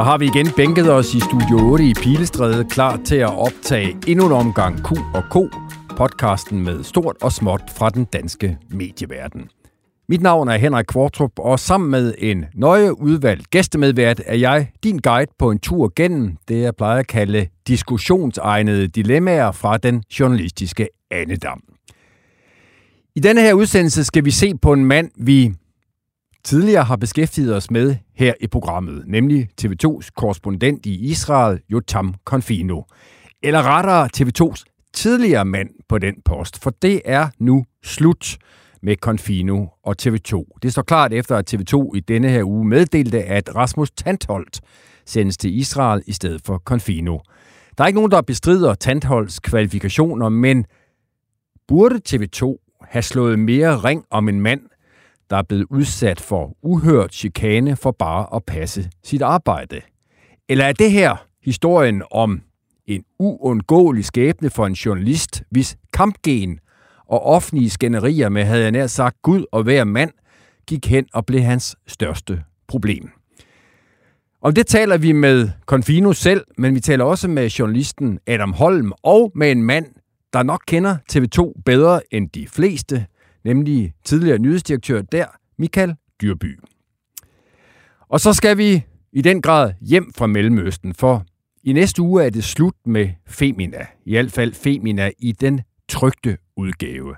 Så har vi igen bænket os i Studio 8 i Pilestræde, klar til at optage endnu en omgang Q og K, podcasten med stort og småt fra den danske medieverden. Mit navn er Henrik Kvartrup, og sammen med en nøje udvalgt gæstemedvært er jeg din guide på en tur gennem det, jeg plejer at kalde diskussionsegnede dilemmaer fra den journalistiske andedam. I denne her udsendelse skal vi se på en mand, vi tidligere har beskæftiget os med her i programmet, nemlig TV2's korrespondent i Israel, Jotam Confino. Eller rettere TV2's tidligere mand på den post, for det er nu slut med Confino og TV2. Det står klart efter, at TV2 i denne her uge meddelte, at Rasmus Tantholdt sendes til Israel i stedet for Confino. Der er ikke nogen, der bestrider Tantholds kvalifikationer, men burde TV2 have slået mere ring om en mand, der er blevet udsat for uhørt chikane for bare at passe sit arbejde? Eller er det her historien om en uundgåelig skæbne for en journalist, hvis kampgen og offentlige skænderier med, havde jeg nær sagt, Gud og hver mand, gik hen og blev hans største problem. Om det taler vi med Confino selv, men vi taler også med journalisten Adam Holm og med en mand, der nok kender TV2 bedre end de fleste, nemlig tidligere nyhedsdirektør der, Michael Dyrby. Og så skal vi i den grad hjem fra Mellemøsten, for i næste uge er det slut med Femina. I hvert fald Femina i den trygte udgave.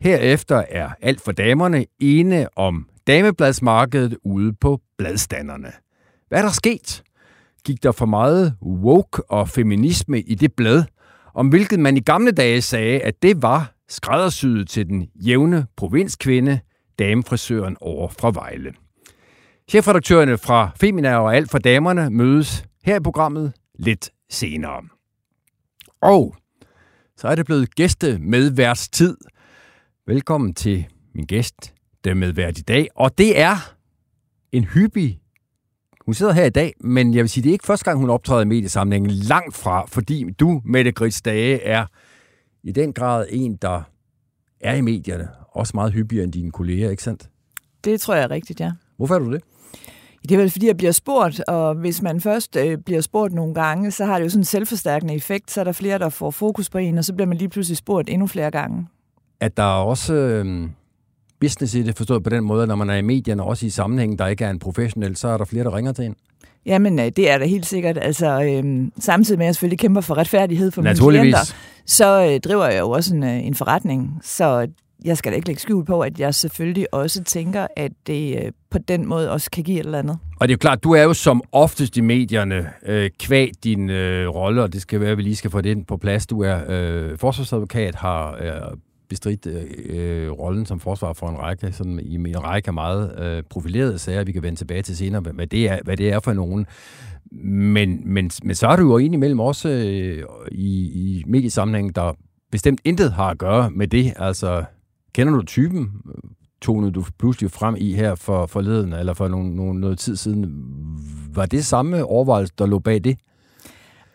Herefter er alt for damerne ene om damebladsmarkedet ude på bladstanderne. Hvad er der sket? Gik der for meget woke og feminisme i det blad, om hvilket man i gamle dage sagde, at det var skræddersyet til den jævne provinskvinde, damefrisøren over fra Vejle. Chefredaktørerne fra Femina og Alt for Damerne mødes her i programmet lidt senere. Og så er det blevet gæste tid. Velkommen til min gæst, der medvært i dag. Og det er en hyppig... Hun sidder her i dag, men jeg vil sige, det er ikke første gang, hun optræder i mediesammenhængen. Langt fra, fordi du, Mette Grits Dage, er i den grad en, der er i medierne. Også meget hyppigere end dine kolleger, ikke sandt? Det tror jeg er rigtigt, ja. Hvorfor er du det? Det er vel, fordi jeg bliver spurgt, og hvis man først øh, bliver spurgt nogle gange, så har det jo sådan en selvforstærkende effekt, så er der flere, der får fokus på en, og så bliver man lige pludselig spurgt endnu flere gange. At der er også øh, business i det, forstået på den måde, når man er i medierne, også i sammenhæng, der ikke er en professionel, så er der flere, der ringer til en. Jamen, øh, det er da helt sikkert. Altså, øh, samtidig med, at jeg selvfølgelig kæmper for retfærdighed for mine klienter, så øh, driver jeg jo også en, øh, en forretning. Så jeg skal da ikke lægge skjul på, at jeg selvfølgelig også tænker, at det øh, på den måde også kan give et eller andet. Og det er jo klart, du er jo som oftest i medierne øh, kvæg din øh, rolle, og det skal være, at vi lige skal få det ind på plads. Du er øh, forsvarsadvokat, har øh, bestridt øh, øh, rollen som forsvar for en række, sådan i en række meget øh, profilerede sager, vi kan vende tilbage til senere, hvad det er, hvad det er for nogen. Men, men, men så er du jo indimellem også øh, i, i mediesammenhæng, der bestemt intet har at gøre med det. Altså, kender du typen? tonede du pludselig frem i her for forleden, eller for nogle, nogle, noget tid siden. Var det samme overvejelse, der lå bag det?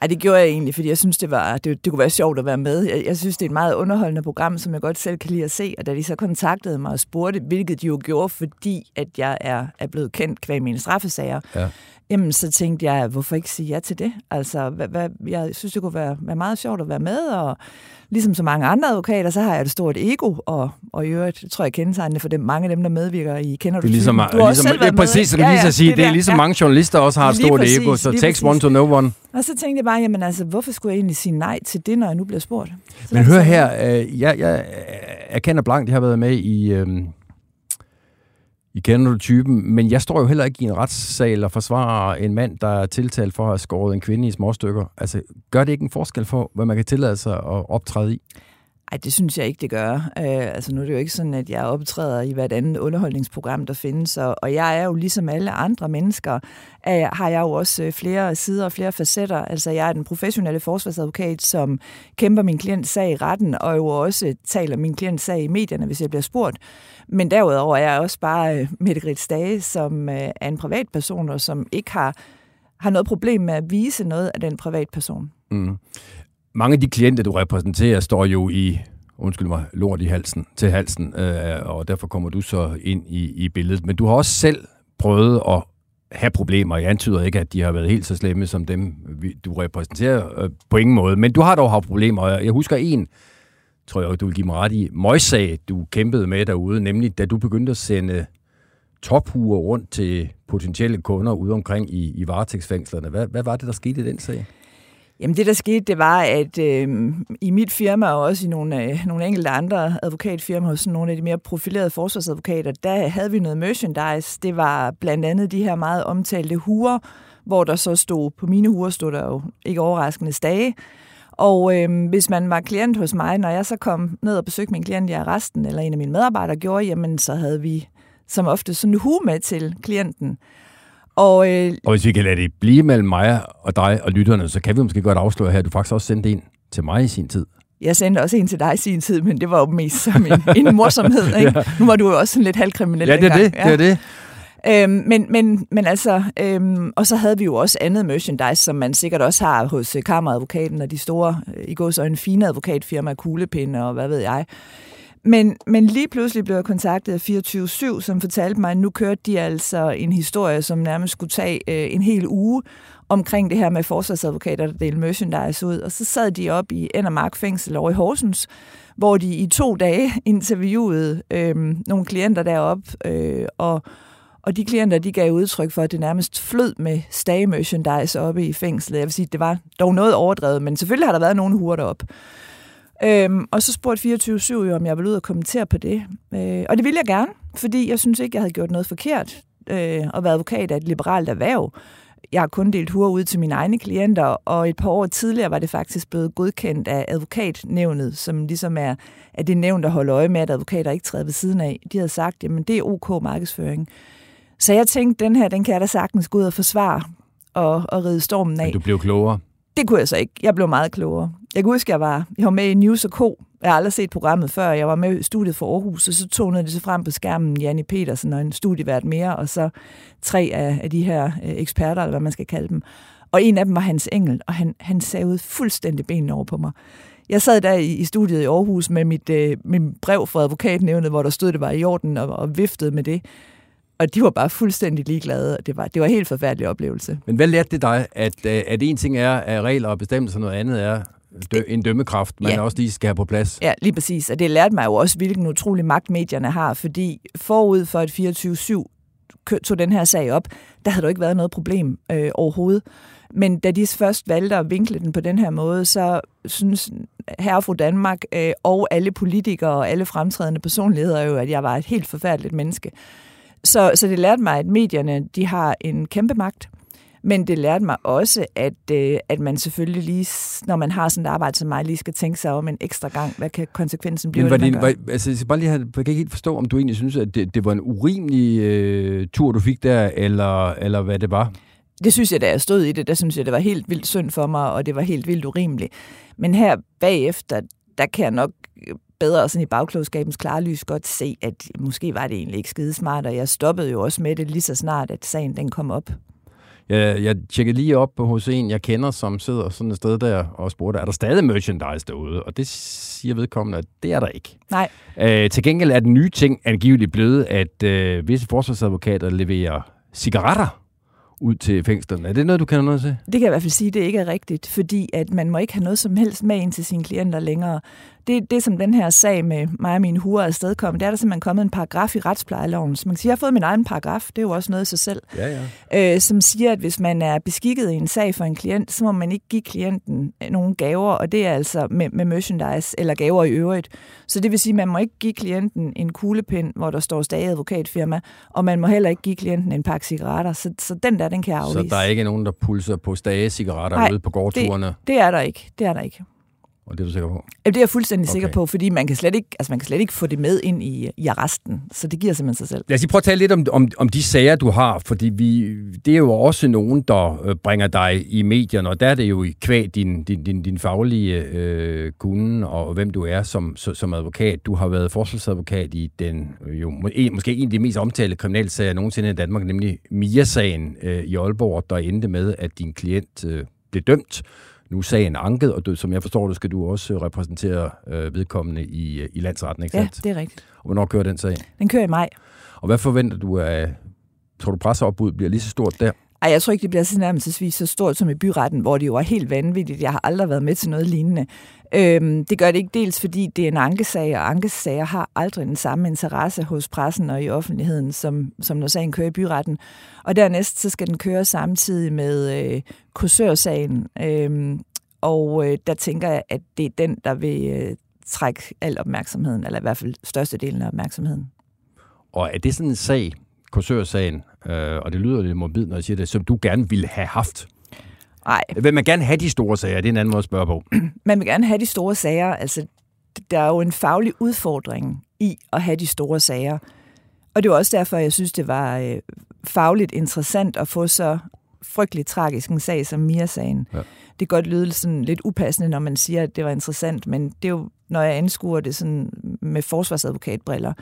Ej, det gjorde jeg egentlig, fordi jeg synes, det, var, det, det kunne være sjovt at være med. Jeg, jeg synes, det er et meget underholdende program, som jeg godt selv kan lide at se. Og da de så kontaktede mig og spurgte, hvilket de jo gjorde, fordi at jeg er, er blevet kendt kvæg mine straffesager, ja jamen så tænkte jeg, hvorfor ikke sige ja til det? Altså, hvad, hvad, jeg synes, det kunne være, være meget sjovt at være med, og ligesom så mange andre advokater, så har jeg et stort ego, og, og i øvrigt tror jeg kendetegnende for dem, mange af dem, der medvirker i Kender du det er ligesom, du har ligesom, Det er præcis, som ja, ja, sige, det, det er ligesom ja. mange journalister også har et stort præcis, ego, så takes one to know one. Og så tænkte jeg bare, jamen altså, hvorfor skulle jeg egentlig sige nej til det, når jeg nu bliver spurgt? Så Men hør her, øh, jeg, jeg erkender blankt, jeg har været med i... Øh, i kender du typen, men jeg står jo heller ikke i en retssal og forsvarer en mand, der er tiltalt for at have skåret en kvinde i små stykker. Altså, gør det ikke en forskel for, hvad man kan tillade sig at optræde i? Ej, det synes jeg ikke, det gør. Øh, altså nu er det jo ikke sådan, at jeg optræder i hvert andet underholdningsprogram, der findes, og, og jeg er jo ligesom alle andre mennesker, er, har jeg jo også øh, flere sider og flere facetter. Altså jeg er den professionelle forsvarsadvokat, som kæmper min klients sag i retten, og jo også taler min klients sag i medierne, hvis jeg bliver spurgt. Men derudover er jeg også bare øh, Mette Grits Stage, som øh, er en privatperson, og som ikke har, har noget problem med at vise noget af den privatperson. Mm mange af de klienter, du repræsenterer, står jo i, undskyld mig, lort i halsen, til halsen, øh, og derfor kommer du så ind i, i billedet. Men du har også selv prøvet at have problemer. Jeg antyder ikke, at de har været helt så slemme som dem, du repræsenterer øh, på ingen måde. Men du har dog haft problemer. Jeg husker en, tror jeg, du vil give mig ret i, møjsag, du kæmpede med derude, nemlig da du begyndte at sende tophuer rundt til potentielle kunder ude omkring i, i varetægtsfængslerne. Hvad, hvad var det, der skete i den sag? Jamen det, der skete, det var, at øh, i mit firma og også i nogle, øh, nogle enkelte andre advokatfirmaer hos nogle af de mere profilerede forsvarsadvokater, der havde vi noget merchandise. Det var blandt andet de her meget omtalte huer, hvor der så stod, på mine huer stod der jo ikke overraskende stage. Og øh, hvis man var klient hos mig, når jeg så kom ned og besøgte min klient i arresten, eller en af mine medarbejdere gjorde, jamen så havde vi som ofte sådan en hue med til klienten. Og, øh, og hvis vi kan lade det blive mellem mig og dig og lytterne, så kan vi måske godt afsløre her, at du faktisk også sendte en til mig i sin tid. Jeg sendte også en til dig i sin tid, men det var jo mest som en, en morsomhed. Ikke? ja. Nu var du jo også sådan lidt halvkriminel Ja, det er det. Ja. det, er det. Øhm, men, men, men altså, øhm, og så havde vi jo også andet merchandise, som man sikkert også har hos øh, kammeradvokaten og de store, øh, i går så en fine advokatfirma, kuglepinde og hvad ved jeg. Men, men lige pludselig blev jeg kontaktet af 24-7, som fortalte mig, at nu kørte de altså en historie, som nærmest skulle tage øh, en hel uge omkring det her med forsvarsadvokater, der delte merchandise ud. Og så sad de op i Endermark fængsel over i Horsens, hvor de i to dage interviewede øh, nogle klienter derop øh, og og de klienter, de gav udtryk for, at det nærmest flød med stage merchandise oppe i fængslet. Jeg vil sige, det var dog noget overdrevet, men selvfølgelig har der været nogle hurtigt op. Øhm, og så spurgte 24-7 jo, om jeg ville ud og kommentere på det. Øh, og det ville jeg gerne, fordi jeg synes ikke, jeg havde gjort noget forkert øh, at være advokat af et liberalt erhverv. Jeg har kun delt huer ud til mine egne klienter, og et par år tidligere var det faktisk blevet godkendt af advokatnævnet, som ligesom er, er det nævn, der holder øje med, at advokater ikke træder ved siden af. De havde sagt, at det er ok markedsføring. Så jeg tænkte, den her, den kan jeg da sagtens gå ud og forsvare og, og ride stormen af. Men du blev klogere? Det kunne jeg så ikke. Jeg blev meget klogere. Jeg kan huske, jeg var, jeg var med i News Co. Jeg har aldrig set programmet før. Jeg var med i studiet for Aarhus, og så tonede det så frem på skærmen Janne Petersen og en studievært mere, og så tre af, af de her øh, eksperter, eller hvad man skal kalde dem. Og en af dem var Hans Engel, og han, han savede fuldstændig benene over på mig. Jeg sad der i, i studiet i Aarhus med mit, øh, mit brev fra advokatnævnet, hvor der stod, det var i orden, og, og viftede med det. Og de var bare fuldstændig ligeglade, og det var, det var en helt forfærdelig oplevelse. Men hvad lærte det dig, at, øh, at en ting er at regler og bestemmelser, noget andet er dø, en dømmekraft, man ja. også lige skal have på plads? Ja, lige præcis. Og det lærte mig jo også, hvilken utrolig magt medierne har, fordi forud for et 24-7 tog den her sag op, der havde der ikke været noget problem øh, overhovedet. Men da de først valgte at vinkle den på den her måde, så synes herre fru Danmark øh, og alle politikere og alle fremtrædende personligheder jo, at jeg var et helt forfærdeligt menneske. Så, så det lærte mig, at medierne de har en kæmpe magt. Men det lærte mig også, at, øh, at man selvfølgelig lige, når man har sådan et arbejde som mig, lige skal tænke sig om en ekstra gang, hvad kan konsekvensen blive, Men var det, var, altså, jeg, bare lige have, jeg kan ikke helt forstå, om du egentlig synes, at det, det var en urimelig øh, tur, du fik der, eller, eller hvad det var? Det synes jeg, da jeg stod i det, der synes jeg, det var helt vildt synd for mig, og det var helt vildt urimeligt. Men her bagefter, der kan jeg nok bedre sådan i bagklogskabens klarlys godt se, at måske var det egentlig ikke skidesmart, og jeg stoppede jo også med det lige så snart, at sagen den kom op. Jeg, jeg tjekkede lige op hos en, jeg kender, som sidder sådan et sted der og spurgte, er der stadig merchandise derude? Og det siger vedkommende, at det er der ikke. Nej. Øh, til gengæld er den nye ting angiveligt blevet, at øh, visse forsvarsadvokater leverer cigaretter ud til fængslerne. Er det noget, du kender noget til? Det kan jeg i hvert fald sige, at det ikke er rigtigt, fordi at man må ikke have noget som helst med ind til sine klienter længere. Det, det som den her sag med mig og mine huer er afstedkommet, det er der simpelthen kommet en paragraf i retsplejeloven. Så man kan sige, jeg har fået min egen paragraf, det er jo også noget i sig selv, ja, ja. Øh, som siger, at hvis man er beskikket i en sag for en klient, så må man ikke give klienten nogle gaver, og det er altså med, med merchandise eller gaver i øvrigt. Så det vil sige, at man må ikke give klienten en kuglepind, hvor der står stadig advokatfirma, og man må heller ikke give klienten en pakke cigaretter. Så, så den der, den kan jeg afvise. Så der er ikke nogen, der pulser på stage cigaretter Nej, ude på gårdturene? Det, det er der ikke. Det er der ikke. Og det er du sikker på? Ja, det er jeg fuldstændig okay. sikker på, fordi man kan, slet ikke, altså man kan slet ikke få det med ind i, i arresten. Så det giver simpelthen sig selv. Lad os lige prøve at tale lidt om, om, om de sager, du har, fordi vi, det er jo også nogen, der øh, bringer dig i medierne, og der er det jo i kvæg din, din, din, din faglige øh, kunde og hvem du er som, som advokat. Du har været forsvarsadvokat i den, jo, en, måske en af de mest omtalte kriminalsager nogensinde i Danmark, nemlig Mia-sagen øh, i Aalborg, der endte med, at din klient øh, blev dømt nu er sagen anket, og du, som jeg forstår det, skal du også repræsentere øh, vedkommende i, i landsretten, ikke sandt? Ja, det er rigtigt. Og hvornår kører den sag? Den kører i maj. Og hvad forventer du af, tror du presseopbud bliver lige så stort der? Ej, jeg tror ikke, det bliver så nærmest så stort som i byretten, hvor det jo er helt vanvittigt. Jeg har aldrig været med til noget lignende. Øhm, det gør det ikke dels, fordi det er en ankesag, og ankesager har aldrig den samme interesse hos pressen og i offentligheden, som, som når sagen kører i byretten. Og dernæst så skal den køre samtidig med øh, kursørsagen, øhm, og øh, der tænker jeg, at det er den, der vil øh, trække al opmærksomheden, eller i hvert fald størstedelen af opmærksomheden. Og er det sådan en sag, kursørsagen, øh, og det lyder lidt morbid, når jeg siger det, som du gerne ville have haft? Nej. Vil man gerne have de store sager? Det er en anden måde at spørge på. Man vil gerne have de store sager. Altså, der er jo en faglig udfordring i at have de store sager. Og det er også derfor, jeg synes, det var øh, fagligt interessant at få så frygtelig tragisk en sag som Mia-sagen. Ja. Det kan godt lyde sådan lidt upassende, når man siger, at det var interessant, men det er jo, når jeg anskuer det sådan med forsvarsadvokatbriller.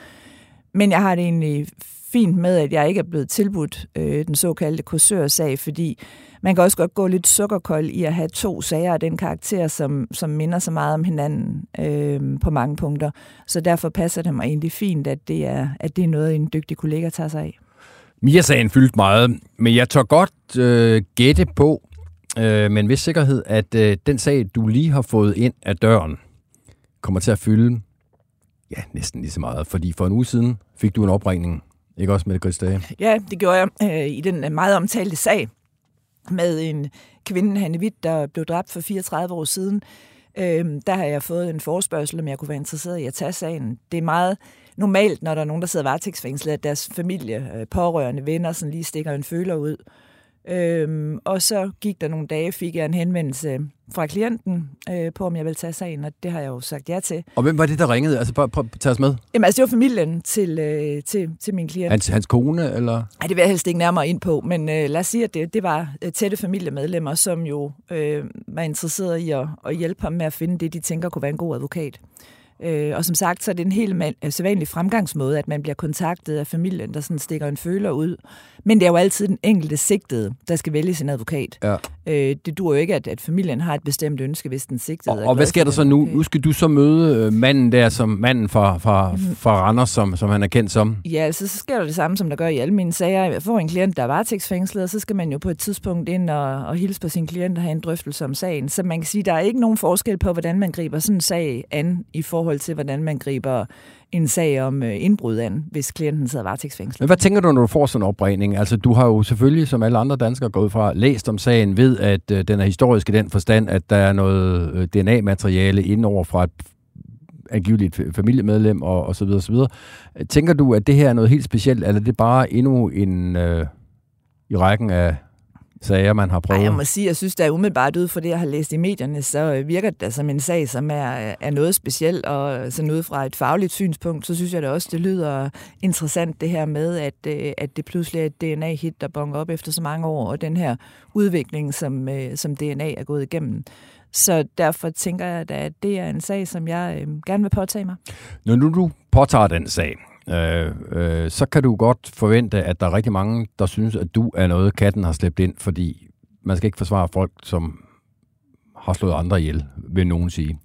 Men jeg har det egentlig fint med, at jeg ikke er blevet tilbudt øh, den såkaldte kursørsag, fordi man kan også godt gå lidt sukkerkold i at have to sager af den karakter, som, som minder så meget om hinanden øh, på mange punkter. Så derfor passer det mig egentlig fint, at det er, at det er noget, en dygtig kollega tager sig af. Mia-sagen fyldt meget, men jeg tør godt øh, gætte på, øh, med en vis sikkerhed, at øh, den sag, du lige har fået ind af døren, kommer til at fylde ja, næsten lige så meget. Fordi for en uge siden fik du en opringning, ikke også med det Ja, det gjorde jeg øh, i den øh, meget omtalte sag med en kvinde, Hanne Witt, der blev dræbt for 34 år siden. Øh, der har jeg fået en forespørgsel, om jeg kunne være interesseret i at tage sagen. Det er meget normalt, når der er nogen, der sidder varetægtsfængslet, at deres familie, øh, pårørende, venner, sådan lige stikker en føler ud. Øhm, og så gik der nogle dage, fik jeg en henvendelse fra klienten øh, på, om jeg ville tage sagen, og det har jeg jo sagt ja til. Og hvem var det, der ringede? Altså, prøv, prøv at tage os med. Jamen, altså, det var familien til, øh, til, til min klient. Hans, hans kone, eller? Nej, det vil jeg helst ikke nærmere ind på, men øh, lad os sige, at det, det var øh, tætte familiemedlemmer, som jo øh, var interesserede i at, at hjælpe ham med at finde det, de tænker kunne være en god advokat. Øh, og som sagt, så er det en helt øh, sædvanlig fremgangsmåde, at man bliver kontaktet af familien, der sådan stikker en føler ud. Men det er jo altid den enkelte sigtede, der skal vælge sin advokat. Ja. Øh, det dur jo ikke, at, at familien har et bestemt ønske, hvis den sigtede Og, og hvad sker der så nu? Nu skal du så møde øh, manden der, som manden fra, fra, mm. fra Randers, som, som han er kendt som. Ja, altså, så sker der det samme, som der gør i alle mine sager. Jeg får en klient, der er varetægtsfængslet, og så skal man jo på et tidspunkt ind og, og hilse på sin klient og have en drøftelse om sagen. Så man kan sige, der er ikke nogen forskel på, hvordan man griber sådan en sag an i forhold til, hvordan man griber en sag om øh, indbrud an, hvis klienten sidder varetægtsfængslet. Men hvad tænker du, når du får sådan en opregning? Altså, du har jo selvfølgelig, som alle andre danskere gået fra, læst om sagen, ved, at øh, den er historisk i den forstand, at der er noget øh, DNA-materiale indover fra et angiveligt familiemedlem og, og så videre, så videre. Tænker du, at det her er noget helt specielt, eller er det bare endnu en øh, i rækken af sager, man har prøvet? Ej, jeg må sige, jeg synes, det er umiddelbart ud for det, jeg har læst i medierne, så øh, virker det som en sag, som er, er noget specielt, og sådan ud fra et fagligt synspunkt, så synes jeg det også, det lyder interessant det her med, at, øh, at det pludselig er et DNA-hit, der bonger op efter så mange år, og den her udvikling, som, øh, som DNA er gået igennem. Så derfor tænker jeg, at det er en sag, som jeg gerne vil påtage mig. Når nu du påtager den sag, øh, øh, så kan du godt forvente, at der er rigtig mange, der synes, at du er noget, katten har slæbt ind, fordi man skal ikke forsvare folk, som har slået andre ihjel, vil nogen sige.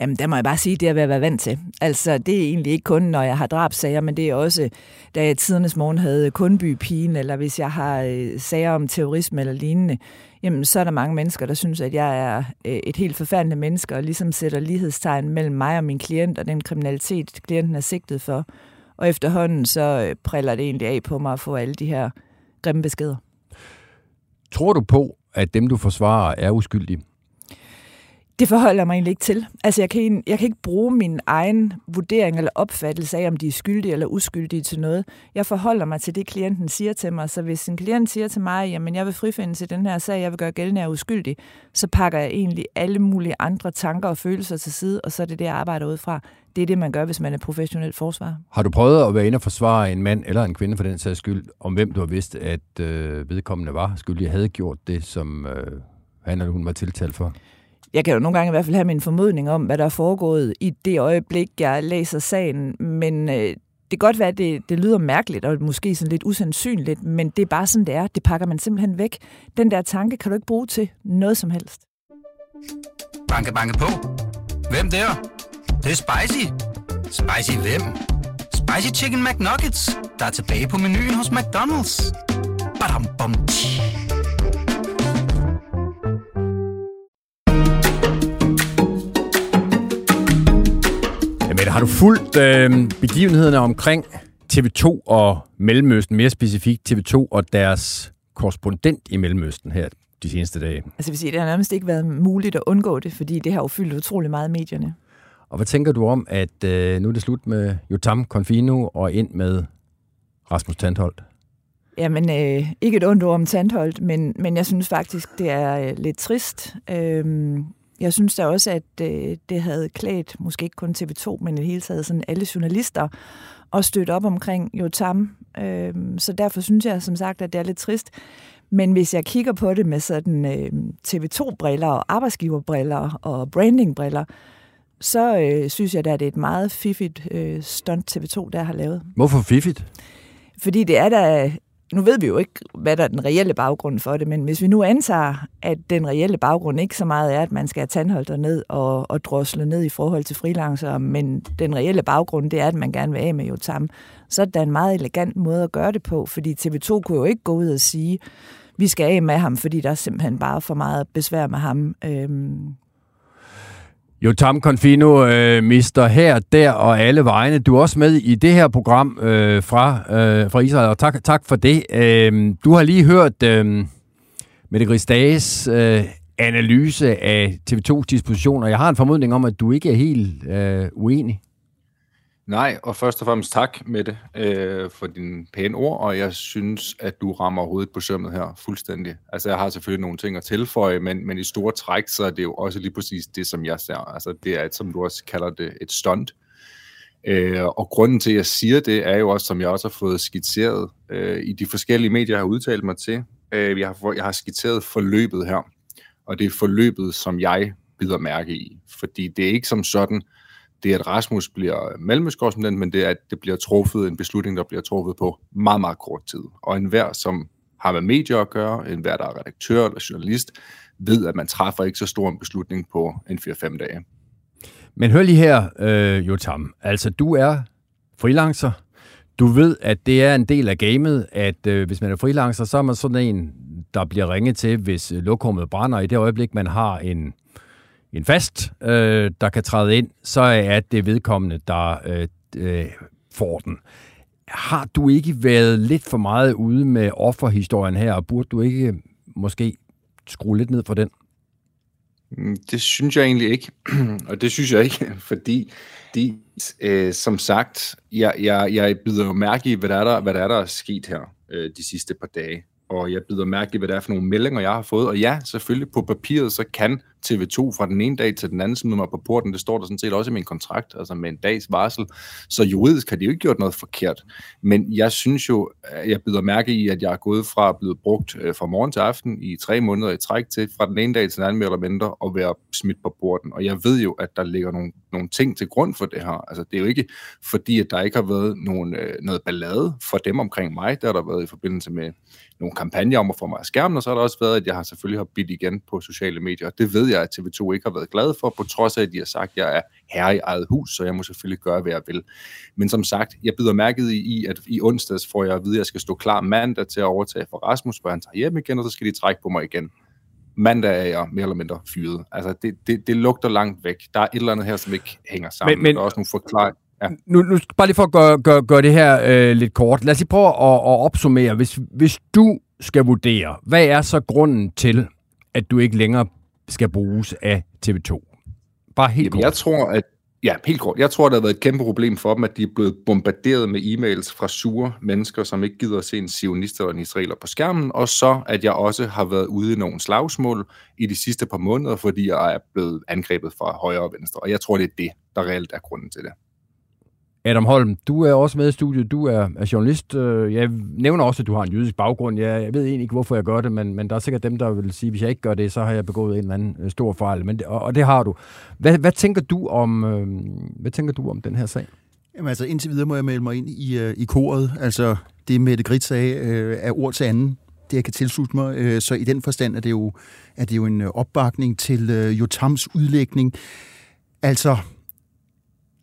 Jamen, der må jeg bare sige, det er at være vant til. Altså, det er egentlig ikke kun, når jeg har drabsager, men det er også, da jeg tidernes morgen havde kundbypigen, eller hvis jeg har øh, sager om terrorisme eller lignende, jamen, så er der mange mennesker, der synes, at jeg er øh, et helt forfærdeligt menneske, og ligesom sætter lighedstegn mellem mig og min klient, og den kriminalitet, klienten er sigtet for. Og efterhånden så øh, priller det egentlig af på mig at få alle de her grimme beskeder. Tror du på, at dem, du forsvarer, er uskyldige? Det forholder mig egentlig ikke til. Altså, jeg kan, jeg kan ikke bruge min egen vurdering eller opfattelse af, om de er skyldige eller uskyldige til noget. Jeg forholder mig til det, klienten siger til mig. Så hvis en klient siger til mig, jamen jeg vil frifinde til den her sag, jeg vil gøre gældende er uskyldig, så pakker jeg egentlig alle mulige andre tanker og følelser til side, og så er det det, jeg arbejder ud fra. Det er det, man gør, hvis man er professionel forsvar. Har du prøvet at være inde og forsvare en mand eller en kvinde for den sags skyld, om hvem du har vidst, at øh, vedkommende var skyldig, havde gjort det, som øh, han eller hun var tiltalt for? Jeg kan jo nogle gange i hvert fald have min formodning om, hvad der er foregået i det øjeblik, jeg læser sagen, men øh, det kan godt være, at det, det lyder mærkeligt og måske sådan lidt usandsynligt, men det er bare sådan, det er. Det pakker man simpelthen væk. Den der tanke kan du ikke bruge til noget som helst. Banke, banke på. Hvem der? Det, er spicy. Spicy hvem? Spicy Chicken McNuggets, der er tilbage på menuen hos McDonald's. Badum, bom, tji. Jamen, har du fulgt øh, begivenhederne omkring TV2 og Mellemøsten, mere specifikt TV2 og deres korrespondent i Mellemøsten her de seneste dage? Altså, vil sige, det har nærmest ikke været muligt at undgå det, fordi det har jo fyldt utrolig meget i medierne. Og hvad tænker du om, at øh, nu er det slut med Jotam Confino og ind med Rasmus Tandholt? Jamen, øh, ikke et ondt ord om Tandholt, men, men jeg synes faktisk, det er øh, lidt trist. Øh, jeg synes da også, at øh, det havde klædt, måske ikke kun TV2, men i det hele taget sådan alle journalister, at støtte op omkring Jotam. Øh, så derfor synes jeg som sagt, at det er lidt trist. Men hvis jeg kigger på det med sådan øh, TV2-briller og arbejdsgiverbriller og brandingbriller, så øh, synes jeg da, at det er et meget fiffigt øh, stunt TV2, der har lavet. Hvorfor fiffigt? Fordi det er da nu ved vi jo ikke, hvad der er den reelle baggrund for det, men hvis vi nu antager, at den reelle baggrund ikke så meget er, at man skal have tandholder ned og, og drosle ned i forhold til freelancere, men den reelle baggrund, det er, at man gerne vil af med Jotam, så er det en meget elegant måde at gøre det på, fordi TV2 kunne jo ikke gå ud og sige, vi skal af med ham, fordi der er simpelthen bare for meget besvær med ham. Øhm, jo, Tom Confino, øh, mister her, der og alle vegne. Du er også med i det her program øh, fra, øh, fra Israel, og tak, tak for det. Øh, du har lige hørt øh, Mette Grisdages øh, analyse af TV2's dispositioner. Jeg har en formodning om, at du ikke er helt øh, uenig. Nej, og først og fremmest tak med det øh, for dine pæne ord, og jeg synes, at du rammer hovedet på sømmet her fuldstændig. Altså, jeg har selvfølgelig nogle ting at tilføje, men, men i store træk, så er det jo også lige præcis det, som jeg ser. Altså, det er, et, som du også kalder det, et stunt. Øh, og grunden til, at jeg siger det, er jo også, som jeg også har fået skitseret øh, i de forskellige medier, jeg har udtalt mig til. Øh, jeg, har, jeg har skitseret forløbet her, og det er forløbet, som jeg bider mærke i. Fordi det er ikke som sådan, det er, at Rasmus bliver mellemøstkorrespondent, men det er, at det bliver truffet en beslutning, der bliver truffet på meget, meget kort tid. Og enhver, som har med medier at gøre, enhver, der er redaktør eller journalist, ved, at man træffer ikke så stor en beslutning på en 4-5 dage. Men hør lige her, øh, Jotam. Altså, du er freelancer. Du ved, at det er en del af gamet, at øh, hvis man er freelancer, så er man sådan en, der bliver ringet til, hvis øh, lokummet brænder. I det øjeblik, man har en en fast, øh, der kan træde ind, så er det vedkommende, der øh, øh, får den. Har du ikke været lidt for meget ude med offerhistorien her, og burde du ikke øh, måske skrue lidt ned for den? Mm, det synes jeg egentlig ikke, og det synes jeg ikke, fordi de, øh, som sagt, jeg, jeg, jeg byder jo mærke i, hvad der er der, hvad der, er, der er sket her øh, de sidste par dage og jeg byder mærke i, hvad der er for nogle meldinger, jeg har fået. Og ja, selvfølgelig på papiret, så kan TV2 fra den ene dag til den anden smider mig på porten. Det står der sådan set også i min kontrakt, altså med en dags varsel. Så juridisk har de jo ikke gjort noget forkert. Men jeg synes jo, at jeg byder mærke i, at jeg er gået fra at blive brugt øh, fra morgen til aften i tre måneder i træk til fra den ene dag til den anden mere eller mindre og være smidt på porten. Og jeg ved jo, at der ligger nogle, nogle ting til grund for det her. Altså det er jo ikke fordi, at der ikke har været nogen, øh, noget ballade for dem omkring mig. Der har der været i forbindelse med nogle kampagner om at få mig af skærmen, og så har der også været, at jeg har selvfølgelig har bidt igen på sociale medier. Og det ved jeg, at TV2 ikke har været glad for, på trods af, at de har sagt, at jeg er herre i eget hus, så jeg må selvfølgelig gøre, hvad jeg vil. Men som sagt, jeg byder mærket i, at i onsdags får jeg at vide, at jeg skal stå klar mandag til at overtage for Rasmus, for han tager hjem igen, og så skal de trække på mig igen mandag er jeg mere eller mindre fyret. Altså, det, det, det lugter langt væk. Der er et eller andet her, som ikke hænger sammen. Men, men, der er også nogle forklaringer. Ja. Nu, nu, bare lige for at gøre, gøre, gøre det her øh, lidt kort. Lad os lige prøve at, at opsummere. Hvis, hvis du skal vurdere, hvad er så grunden til, at du ikke længere skal bruges af TV2? Bare helt Jamen, jeg tror, at Ja, helt kort. Jeg tror, det har været et kæmpe problem for dem, at de er blevet bombarderet med e-mails fra sure mennesker, som ikke gider at se en sionist og en israeler på skærmen, og så at jeg også har været ude i nogle slagsmål i de sidste par måneder, fordi jeg er blevet angrebet fra højre og venstre. Og jeg tror, det er det, der reelt er grunden til det. Adam Holm, du er også med i studiet. Du er, er journalist. Øh, jeg nævner også, at du har en jødisk baggrund. Jeg, jeg ved egentlig ikke, hvorfor jeg gør det, men, men der er sikkert dem, der vil sige, at hvis jeg ikke gør det, så har jeg begået en eller anden øh, stor fejl. Men, og, og det har du. Hvad, hvad, tænker du om, øh, hvad tænker du om den her sag? Jamen altså, indtil videre må jeg melde mig ind i, øh, i koret. Altså, det Mette Grit sagde, øh, er ord til anden. Det, jeg kan tilslutte mig. Så i den forstand er det jo, er det jo en opbakning til Jotams udlægning. Altså,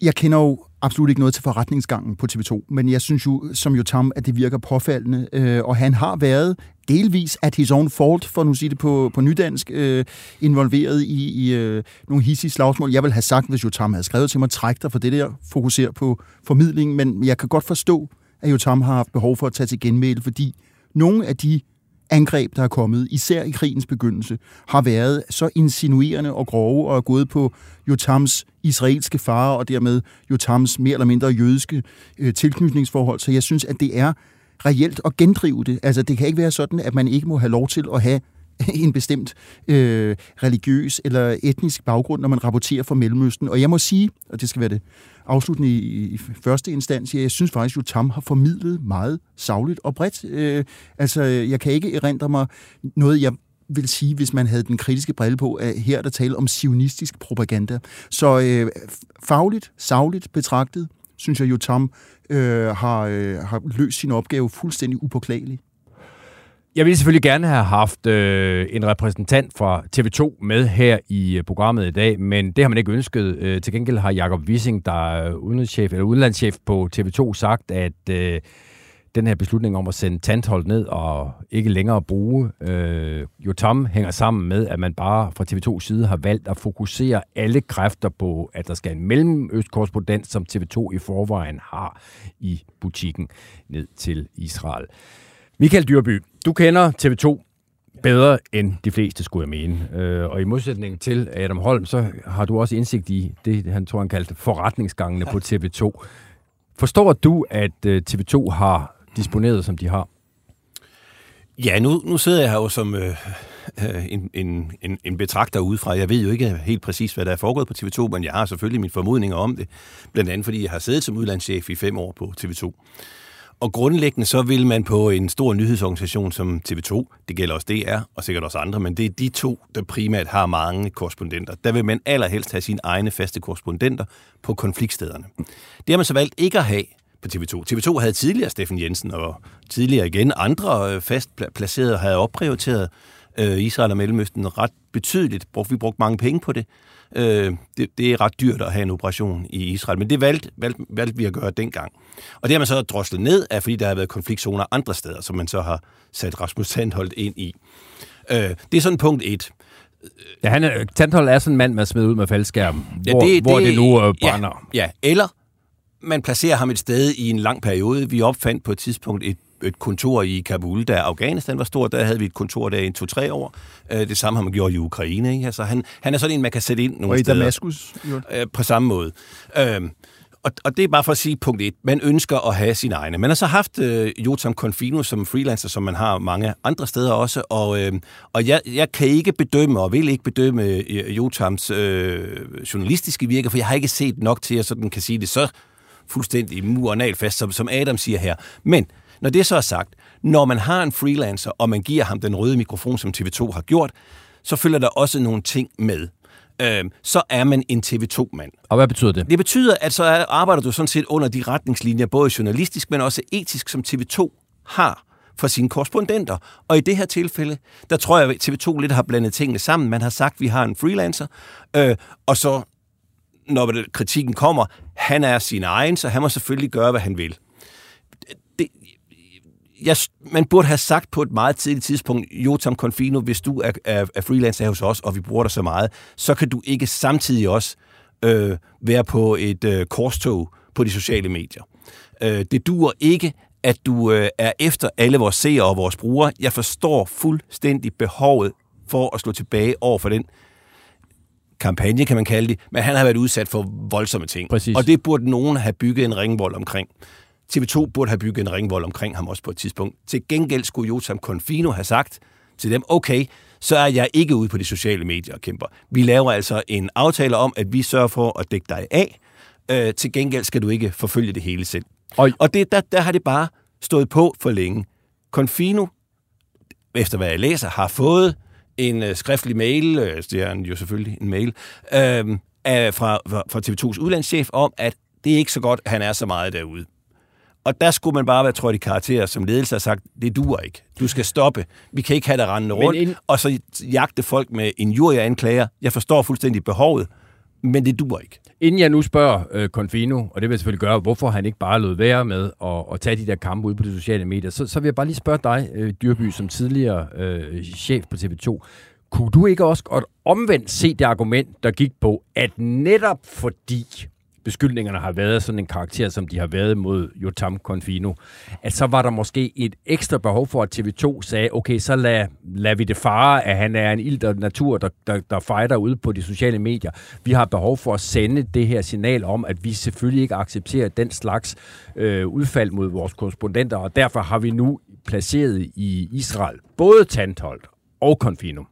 jeg kender jo absolut ikke noget til forretningsgangen på TV2, men jeg synes jo, som jo Tam, at det virker påfaldende, øh, og han har været delvis at his own fault, for nu at sige det på, på nydansk, øh, involveret i, i øh, nogle hissige slagsmål. Jeg vil have sagt, hvis Jotam havde skrevet til mig, træk dig for det der, fokuser på formidling, men jeg kan godt forstå, at Jotam har haft behov for at tage til genmæle, fordi nogle af de angreb, der er kommet, især i krigens begyndelse, har været så insinuerende og grove og er gået på Jotams israelske far og dermed Jotams mere eller mindre jødiske øh, tilknytningsforhold. Så jeg synes, at det er reelt at gendrive det. Altså, det kan ikke være sådan, at man ikke må have lov til at have en bestemt øh, religiøs eller etnisk baggrund, når man rapporterer fra Mellemøsten. Og jeg må sige, og det skal være det afsluttende i, i første instans, jeg synes faktisk, at Tam har formidlet meget savligt og bredt. Øh, altså, jeg kan ikke erindre mig noget, jeg vil sige, hvis man havde den kritiske brille på, at her er der tale om sionistisk propaganda. Så øh, fagligt, savligt betragtet, synes jeg, Jotam øh, har, øh, har løst sin opgave fuldstændig upåklageligt. Jeg ville selvfølgelig gerne have haft øh, en repræsentant fra TV2 med her i øh, programmet i dag, men det har man ikke ønsket. Øh, til gengæld har Jakob Wissing, der er udenlandschef, eller udenlandschef på TV2, sagt, at øh, den her beslutning om at sende tandhold ned og ikke længere bruge øh, Jotam hænger sammen med, at man bare fra TV2 side har valgt at fokusere alle kræfter på, at der skal en mellemøstkorrespondent, som TV2 i forvejen har i butikken ned til Israel. Michael Dyrby, du kender TV2 bedre end de fleste, skulle jeg mene. Øh, og i modsætning til Adam Holm, så har du også indsigt i det, han tror, han kaldte forretningsgangene på TV2. Forstår du, at øh, TV2 har disponeret, som de har? Ja, nu, nu sidder jeg her jo som øh, øh, en, en, en, en betragter udefra. Jeg ved jo ikke helt præcis, hvad der er foregået på TV2, men jeg har selvfølgelig mine formodninger om det. Blandt andet, fordi jeg har siddet som udlandschef i fem år på TV2. Og grundlæggende så vil man på en stor nyhedsorganisation som TV2, det gælder også DR og sikkert også andre, men det er de to, der primært har mange korrespondenter. Der vil man allerhelst have sine egne faste korrespondenter på konfliktstederne. Det har man så valgt ikke at have på TV2. TV2 havde tidligere Steffen Jensen, og tidligere igen andre øh, fast placerede havde opprioriteret øh, Israel og Mellemøsten ret betydeligt. Vi brugte mange penge på det. Øh, det, det er ret dyrt at have en operation i Israel, men det valgte, valgte, valgte vi at gøre dengang. Og det har man så droslet ned af, fordi der har været konfliktzoner andre steder, som man så har sat Rasmus Sandholdt ind i. Øh, det er sådan punkt et. Ja, han er, Tandhold er sådan en mand, man smider ud med faldskærm, ja, hvor, det, hvor det, det nu øh, brænder. Ja, ja, eller man placerer ham et sted i en lang periode. Vi opfandt på et tidspunkt et et kontor i Kabul, da Afghanistan var stort. Der havde vi et kontor der i to-tre år. Øh, det samme har man gjort i Ukraine. Ikke? Altså, han, han er sådan en, man kan sætte ind nogle og steder. Og i Damaskus? Øh, på samme måde. Øh, og, og det er bare for at sige punkt et. Man ønsker at have sine egne. Man har så haft øh, Jotam Confino som freelancer, som man har mange andre steder også, og, øh, og jeg, jeg kan ikke bedømme, og vil ikke bedømme øh, Jotams øh, journalistiske virke, for jeg har ikke set nok til, at sådan kan sige det så fuldstændig fast, som, som Adam siger her. Men når det så er sagt, når man har en freelancer, og man giver ham den røde mikrofon, som TV2 har gjort, så følger der også nogle ting med. Øh, så er man en TV2-mand. Og hvad betyder det? Det betyder, at så arbejder du sådan set under de retningslinjer, både journalistisk, men også etisk, som TV2 har for sine korrespondenter. Og i det her tilfælde, der tror jeg, at TV2 lidt har blandet tingene sammen. Man har sagt, at vi har en freelancer, øh, og så, når kritikken kommer, han er sin egen, så han må selvfølgelig gøre, hvad han vil jeg, man burde have sagt på et meget tidligt tidspunkt, Jotam Confino, hvis du er, er, er freelancer hos os, og vi bruger dig så meget, så kan du ikke samtidig også øh, være på et øh, korstog på de sociale medier. Øh, det duer ikke, at du øh, er efter alle vores seere og vores brugere. Jeg forstår fuldstændig behovet for at slå tilbage over for den kampagne, kan man kalde det, men han har været udsat for voldsomme ting. Præcis. Og det burde nogen have bygget en ringvold omkring. TV2 burde have bygget en ringvold omkring ham også på et tidspunkt. Til gengæld skulle Jotam Confino have sagt til dem, okay, så er jeg ikke ude på de sociale medier og kæmper. Vi laver altså en aftale om, at vi sørger for at dække dig af. Øh, til gengæld skal du ikke forfølge det hele selv. Og, og det, der, der har det bare stået på for længe. Confino, efter hvad jeg læser, har fået en øh, skriftlig mail, øh, det er jo selvfølgelig en mail, øh, af, fra, fra TV2's udlandschef om, at det er ikke så godt, at han er så meget derude. Og der skulle man bare være trådt i karakter som ledelse og sagt, det duer ikke. Du skal stoppe. Vi kan ikke have dig rendende rundt, ind... og så jagte folk med injurieanklager. Jeg forstår fuldstændig behovet, men det duer ikke. Inden jeg nu spørger øh, Confino, og det vil jeg selvfølgelig gøre, hvorfor han ikke bare lod være med at, at tage de der kampe ud på de sociale medier, så, så vil jeg bare lige spørge dig, øh, Dyrby, som tidligere øh, chef på TV2. Kunne du ikke også godt omvendt se det argument, der gik på, at netop fordi beskyldningerne har været sådan en karakter, som de har været mod Jotam Confino, at så var der måske et ekstra behov for, at TV2 sagde, okay, så lad, lad vi det fare, at han er en ild og natur, der, der, der fejder ude på de sociale medier. Vi har behov for at sende det her signal om, at vi selvfølgelig ikke accepterer den slags øh, udfald mod vores korrespondenter, og derfor har vi nu placeret i Israel både Tantholdt og Confino.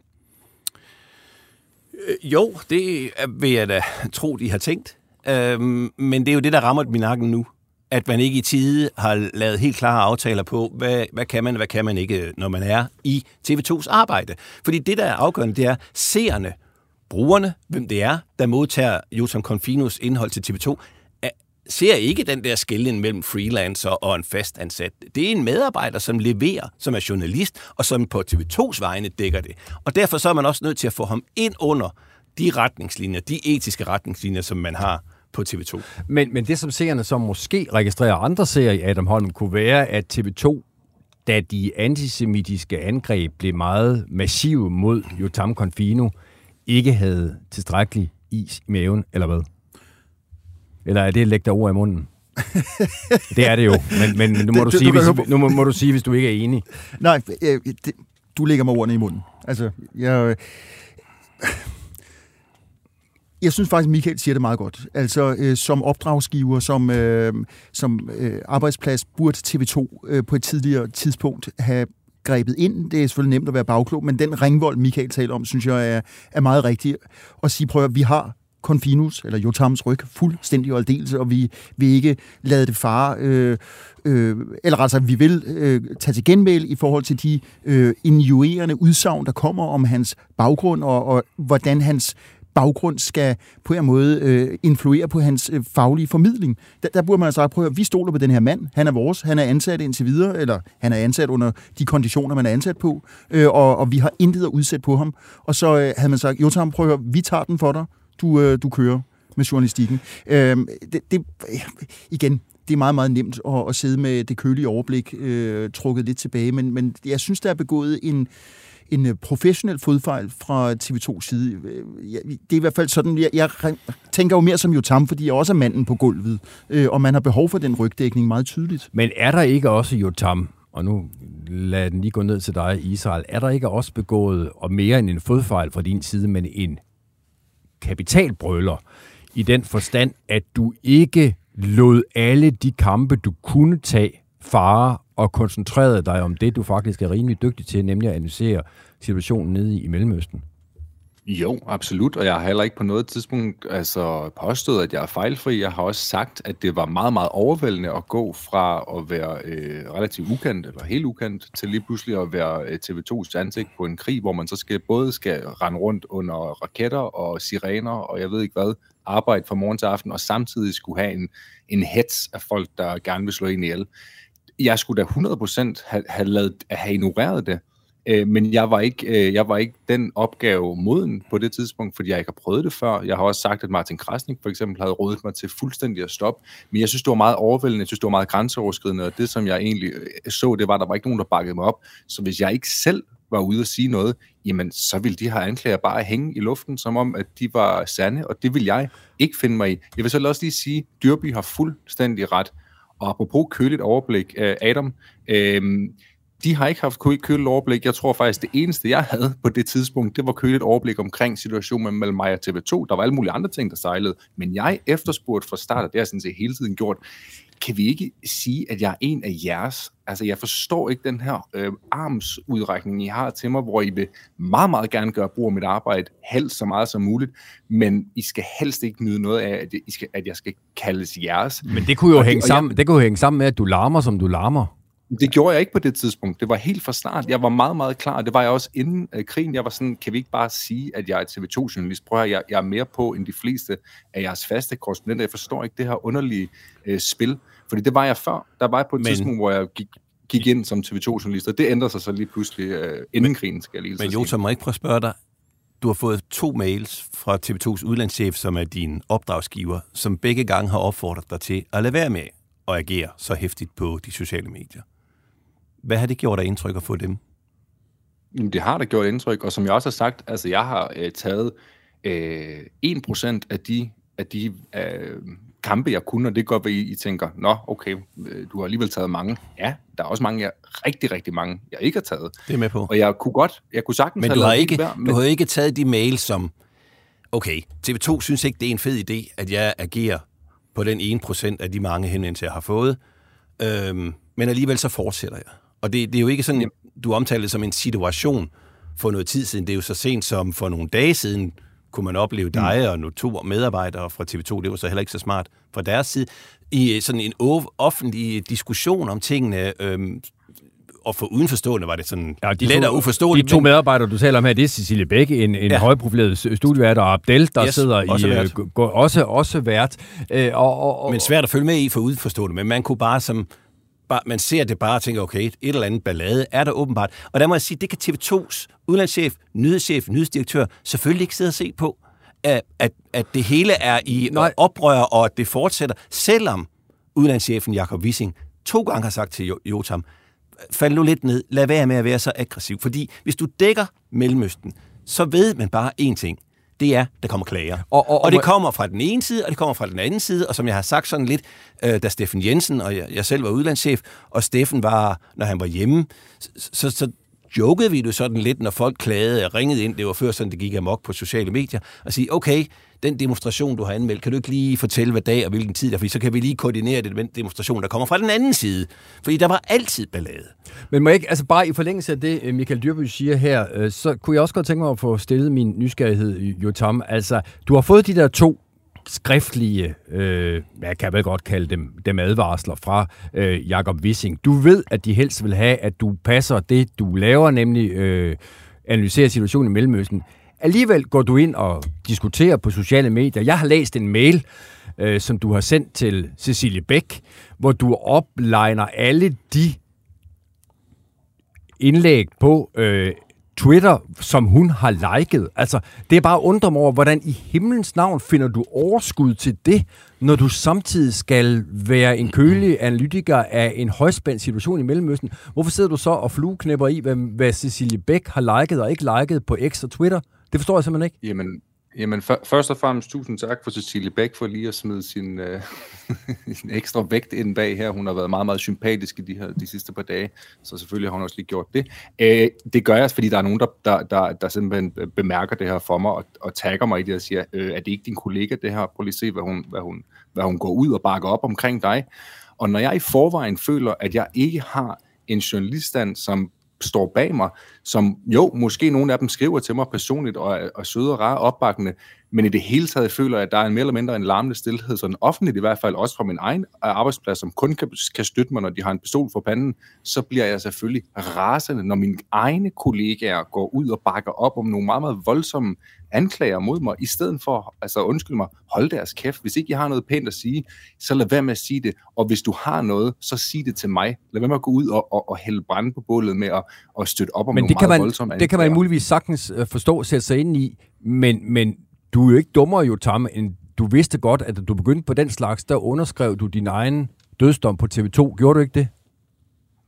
Øh, jo, det vil jeg da tro, de har tænkt. Øhm, men det er jo det, der rammer min nakken nu. At man ikke i tide har lavet helt klare aftaler på, hvad, hvad kan man, hvad kan man ikke, når man er i TV2's arbejde. Fordi det, der er afgørende, det er seerne, brugerne, hvem det er, der modtager Jotam Confinos indhold til TV2, ser ikke den der skillen mellem freelancer og en fast ansat. Det er en medarbejder, som leverer, som er journalist, og som på TV2's vegne dækker det. Og derfor så er man også nødt til at få ham ind under de retningslinjer, de etiske retningslinjer, som man har på TV2. Men, men det, som seerne som måske registrerer andre serier i Adam Holm, kunne være, at TV2 da de antisemitiske angreb blev meget massive mod Jotam Confino, ikke havde tilstrækkelig is i maven, eller hvad? Eller er det dig ord i munden? det er det jo, men, men nu, må det, du sige, du, hvis, nu må, må du sige, hvis du ikke er enig. Nej, øh, det, du lægger mig ordene i munden. Altså, jeg... Øh, jeg synes faktisk, Michael siger det meget godt. Altså, øh, som opdragsgiver, som, øh, som øh, arbejdsplads, burde TV2 øh, på et tidligere tidspunkt have grebet ind. Det er selvfølgelig nemt at være bagklog, men den ringvold, Michael taler om, synes jeg er, er meget rigtig. At sige, prøv at vi har Confinus, eller Jotams ryg, fuldstændig aldeles, og vi vil ikke lade det fare, øh, øh, eller altså, vi vil øh, tage til genmæl i forhold til de øh, injurerende udsagn, der kommer om hans baggrund, og, og hvordan hans baggrund skal på en måde øh, influere på hans øh, faglige formidling. Der, der burde man altså prøve at vi stoler på den her mand. Han er vores. Han er ansat indtil videre, eller han er ansat under de konditioner, man er ansat på, øh, og, og vi har intet at udsætte på ham. Og så øh, havde man sagt, Jotam, prøv at vi tager den for dig. Du, øh, du kører med journalistikken. Øh, det, det, igen, det er meget, meget nemt at, at sidde med det kølige overblik øh, trukket lidt tilbage, men, men jeg synes, der er begået en, en øh, professionel fodfejl fra TV2's side. Øh, det er i hvert fald sådan, jeg, jeg tænker jo mere som Jotam, fordi jeg også er manden på gulvet, øh, og man har behov for den rygdækning meget tydeligt. Men er der ikke også, Jotam, og nu lad den lige gå ned til dig, Israel, er der ikke også begået, og mere end en fodfejl fra din side, men en kapitalbrøler, i den forstand, at du ikke lod alle de kampe, du kunne tage, fare og koncentrerede dig om det, du faktisk er rimelig dygtig til, nemlig at analysere situationen nede i Mellemøsten? Jo, absolut, og jeg har heller ikke på noget tidspunkt altså, påstået, at jeg er fejlfri. Jeg har også sagt, at det var meget, meget overvældende at gå fra at være øh, relativt ukendt, eller helt ukendt, til lige pludselig at være øh, TV2's ansigt på en krig, hvor man så skal både skal rende rundt under raketter og sirener, og jeg ved ikke hvad, arbejde fra morgen til aften, og samtidig skulle have en, en hets af folk, der gerne vil slå en ihjel jeg skulle da 100% have, have, lavet, have ignoreret det. Øh, men jeg var, ikke, øh, jeg var ikke den opgave moden på det tidspunkt, fordi jeg ikke har prøvet det før. Jeg har også sagt, at Martin Krasnik for eksempel havde rådet mig til fuldstændig at stoppe. Men jeg synes, det var meget overvældende, jeg synes, det var meget grænseoverskridende, og det, som jeg egentlig øh, så, det var, at der var ikke nogen, der bakkede mig op. Så hvis jeg ikke selv var ude og sige noget, jamen så ville de her anklager bare hænge i luften, som om, at de var sande, og det vil jeg ikke finde mig i. Jeg vil så også lige sige, at Dyrby har fuldstændig ret. Og apropos køligt overblik, øh, Adam, øh, de har ikke haft køligt overblik. Jeg tror faktisk, det eneste, jeg havde på det tidspunkt, det var køligt overblik omkring situationen mellem mig og TV2. Der var alle mulige andre ting, der sejlede. Men jeg efterspurgte fra start, og det har jeg sådan set hele tiden gjort, kan vi ikke sige, at jeg er en af jeres? Altså, jeg forstår ikke den her øh, armsudrækning, I har til mig, hvor I vil meget, meget gerne gøre brug af mit arbejde, helst så meget som muligt, men I skal helst ikke nyde noget af, at, I skal, at jeg skal kaldes jeres. Men det kunne jo hænge, sammen, jeg, det kunne hænge sammen med, at du larmer, som du larmer. Det gjorde jeg ikke på det tidspunkt. Det var helt fra start. Jeg var meget, meget klar. Det var jeg også inden uh, krigen. Jeg var sådan, kan vi ikke bare sige, at jeg er TV2-journalist? Prøv at jeg, jeg er mere på end de fleste af jeres faste korrespondenter. Jeg forstår ikke det her underlige uh, spil. Fordi det var jeg før. Der var jeg på et Men... tidspunkt, hvor jeg gik, gik ind som TV2-journalist, og det ændrede sig så lige pludselig uh, inden krigen, skal jeg lige Men Jota, må jeg ikke prøve at spørge dig, du har fået to mails fra TV2's udlandschef, som er din opdragsgiver, som begge gange har opfordret dig til at lade være med at agere så hæftigt på de sociale medier. Hvad har det gjort af indtryk at få dem? Det har da gjort indtryk, og som jeg også har sagt, altså jeg har øh, taget øh, 1% af de, af de øh, kampe, jeg kunne, og det går, at I, I tænker, nå, okay, øh, du har alligevel taget mange. Ja, der er også mange, jeg, rigtig, rigtig mange, jeg ikke har taget. Det er med på. Og jeg kunne godt, jeg kunne sagtens Men du har, ikke, værd, men... du har ikke taget de mails, som, okay, TV2 synes ikke, det er en fed idé, at jeg agerer på den 1% af de mange henvendelser, jeg har fået, øhm, men alligevel så fortsætter jeg. Og det, det er jo ikke sådan, du omtalte det som en situation for noget tid siden. Det er jo så sent som for nogle dage siden, kunne man opleve dig mm. og nogle to medarbejdere fra TV2, det var så heller ikke så smart fra deres side, i sådan en offentlig diskussion om tingene, øhm, og for udenforstående var det sådan ja, de let og uforståeligt. De to medarbejdere, du taler om her, det er Cecilie Bække, en, en ja. højprofileret studievært, og Abdel, der yes, sidder også i... Vært. Øh, også, også vært. Øh, og, og, og, men svært at følge med i for udenforstående, men man kunne bare som bare, man ser det bare og tænker, okay, et eller andet ballade er der åbenbart. Og der må jeg sige, det kan TV2's udlandschef, nyhedschef, nyhedsdirektør selvfølgelig ikke sidde og se på, at, at, at det hele er i Nej. oprør, og at det fortsætter, selvom udlandschefen Jakob Wissing to gange har sagt til Jotam, fald nu lidt ned, lad være med at være så aggressiv, fordi hvis du dækker Mellemøsten, så ved man bare én ting det er, der kommer klager. Og, og, og det kommer fra den ene side, og det kommer fra den anden side, og som jeg har sagt sådan lidt, øh, da Steffen Jensen og jeg, jeg selv var udlandschef, og Steffen var, når han var hjemme, så, så, så jokede vi det sådan lidt, når folk klagede og ringede ind, det var før sådan, det gik amok på sociale medier, og sige, okay, den demonstration, du har anmeldt, kan du ikke lige fortælle, hvad dag og hvilken tid der fordi så kan vi lige koordinere det, den demonstration, der kommer fra den anden side. Fordi der var altid ballade. Men må jeg ikke, altså bare i forlængelse af det, øh, Michael Dyrby siger her, øh, så kunne jeg også godt tænke mig at få stillet min nysgerrighed, Jotam. Altså, du har fået de der to skriftlige, øh, jeg kan vel godt kalde dem, dem advarsler fra øh, Jakob Wissing. Du ved, at de helst vil have, at du passer det, du laver, nemlig øh, analysere situationen i Mellemøsten. Alligevel går du ind og diskuterer på sociale medier. Jeg har læst en mail, øh, som du har sendt til Cecilie Bæk, hvor du opliner alle de indlæg på øh, Twitter, som hun har liket. Altså, det er bare undre mig over, hvordan i himlens navn finder du overskud til det, når du samtidig skal være en kølig analytiker af en højspændt situation i Mellemøsten. Hvorfor sidder du så og flueknæpper i, hvad, hvad Cecilie Bæk har liket og ikke liket på X og Twitter? Det forstår jeg simpelthen ikke. Jamen, jamen for, først og fremmest tusind tak for Cecilie Bæk for lige at smide sin, øh, sin ekstra vægt ind bag her. Hun har været meget, meget sympatisk i de, her, de sidste par dage, så selvfølgelig har hun også lige gjort det. Æh, øh, det gør jeg, fordi der er nogen, der, der, der, der simpelthen øh, bemærker det her for mig og, og tagger mig i det og siger, øh, er det ikke din kollega det her? Prøv lige at se, hvad hun, hvad, hun, hvad hun går ud og bakker op omkring dig. Og når jeg i forvejen føler, at jeg ikke har en journaliststand, som står bag mig, som jo, måske nogle af dem skriver til mig personligt og er, og søde og rare opbakkende, men i det hele taget føler jeg, at der er en mere eller mindre en larmende stillhed, sådan offentligt i hvert fald, også fra min egen arbejdsplads, som kun kan, kan støtte mig, når de har en pistol for panden, så bliver jeg selvfølgelig rasende, når mine egne kollegaer går ud og bakker op om nogle meget, meget voldsomme anklager mod mig, i stedet for, altså undskyld mig, hold deres kæft. Hvis ikke I har noget pænt at sige, så lad være med at sige det. Og hvis du har noget, så sig det til mig. Lad være med at gå ud og, og, og hælde brand på bålet med at, at støtte op om men nogle det kan man, anklager. Det kan man muligvis sagtens øh, forstå, sætte sig ind i, men, men du er jo ikke dummere, jo, Tam, end du vidste godt, at da du begyndte på den slags, der underskrev du din egen dødsdom på TV2. Gjorde du ikke det?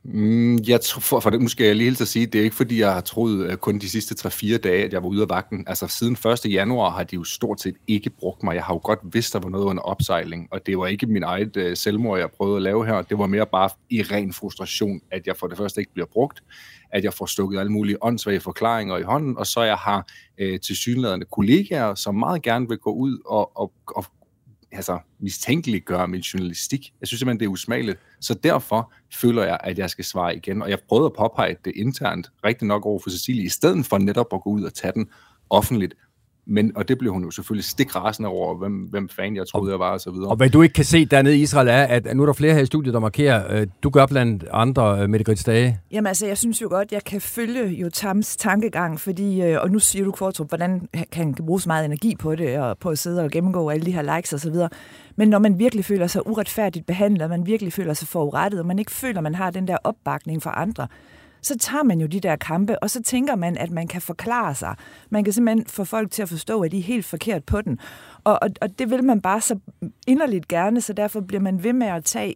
Mm, jeg tror, for, for det, nu skal jeg lige helt at sige, det er ikke fordi, jeg har troet uh, kun de sidste 3-4 dage, at jeg var ude af vagten. Altså siden 1. januar har de jo stort set ikke brugt mig. Jeg har jo godt vidst, der var noget under opsejling, og det var ikke min eget uh, selvmord, jeg prøvede at lave her. Det var mere bare i ren frustration, at jeg for det første ikke bliver brugt, at jeg får stukket alle mulige åndssvage forklaringer i hånden, og så jeg har øh, uh, til synlædende kollegaer, som meget gerne vil gå ud og, og, og altså, mistænkeliggøre min journalistik. Jeg synes simpelthen, det er usmageligt. Så derfor føler jeg, at jeg skal svare igen. Og jeg prøvede at påpege det internt, rigtig nok over for Cecilie, i stedet for netop at gå ud og tage den offentligt. Men, og det blev hun jo selvfølgelig stik rasende over, hvem, hvem fan jeg troede, jeg var, og så videre. Og hvad du ikke kan se dernede i Israel er, at nu er der flere her i studiet, der markerer, øh, du gør blandt andre, øh, Mette Grits Dage. Jamen altså, jeg synes jo godt, jeg kan følge jo Tams tankegang, fordi, øh, og nu siger du Kvartrup, hvordan kan han bruge så meget energi på det, og på at sidde og gennemgå alle de her likes og så videre. Men når man virkelig føler sig uretfærdigt behandlet, man virkelig føler sig forurettet, og man ikke føler, at man har den der opbakning fra andre, så tager man jo de der kampe, og så tænker man, at man kan forklare sig. Man kan simpelthen få folk til at forstå, at de er helt forkert på den. Og, og, og det vil man bare så inderligt gerne, så derfor bliver man ved med at tage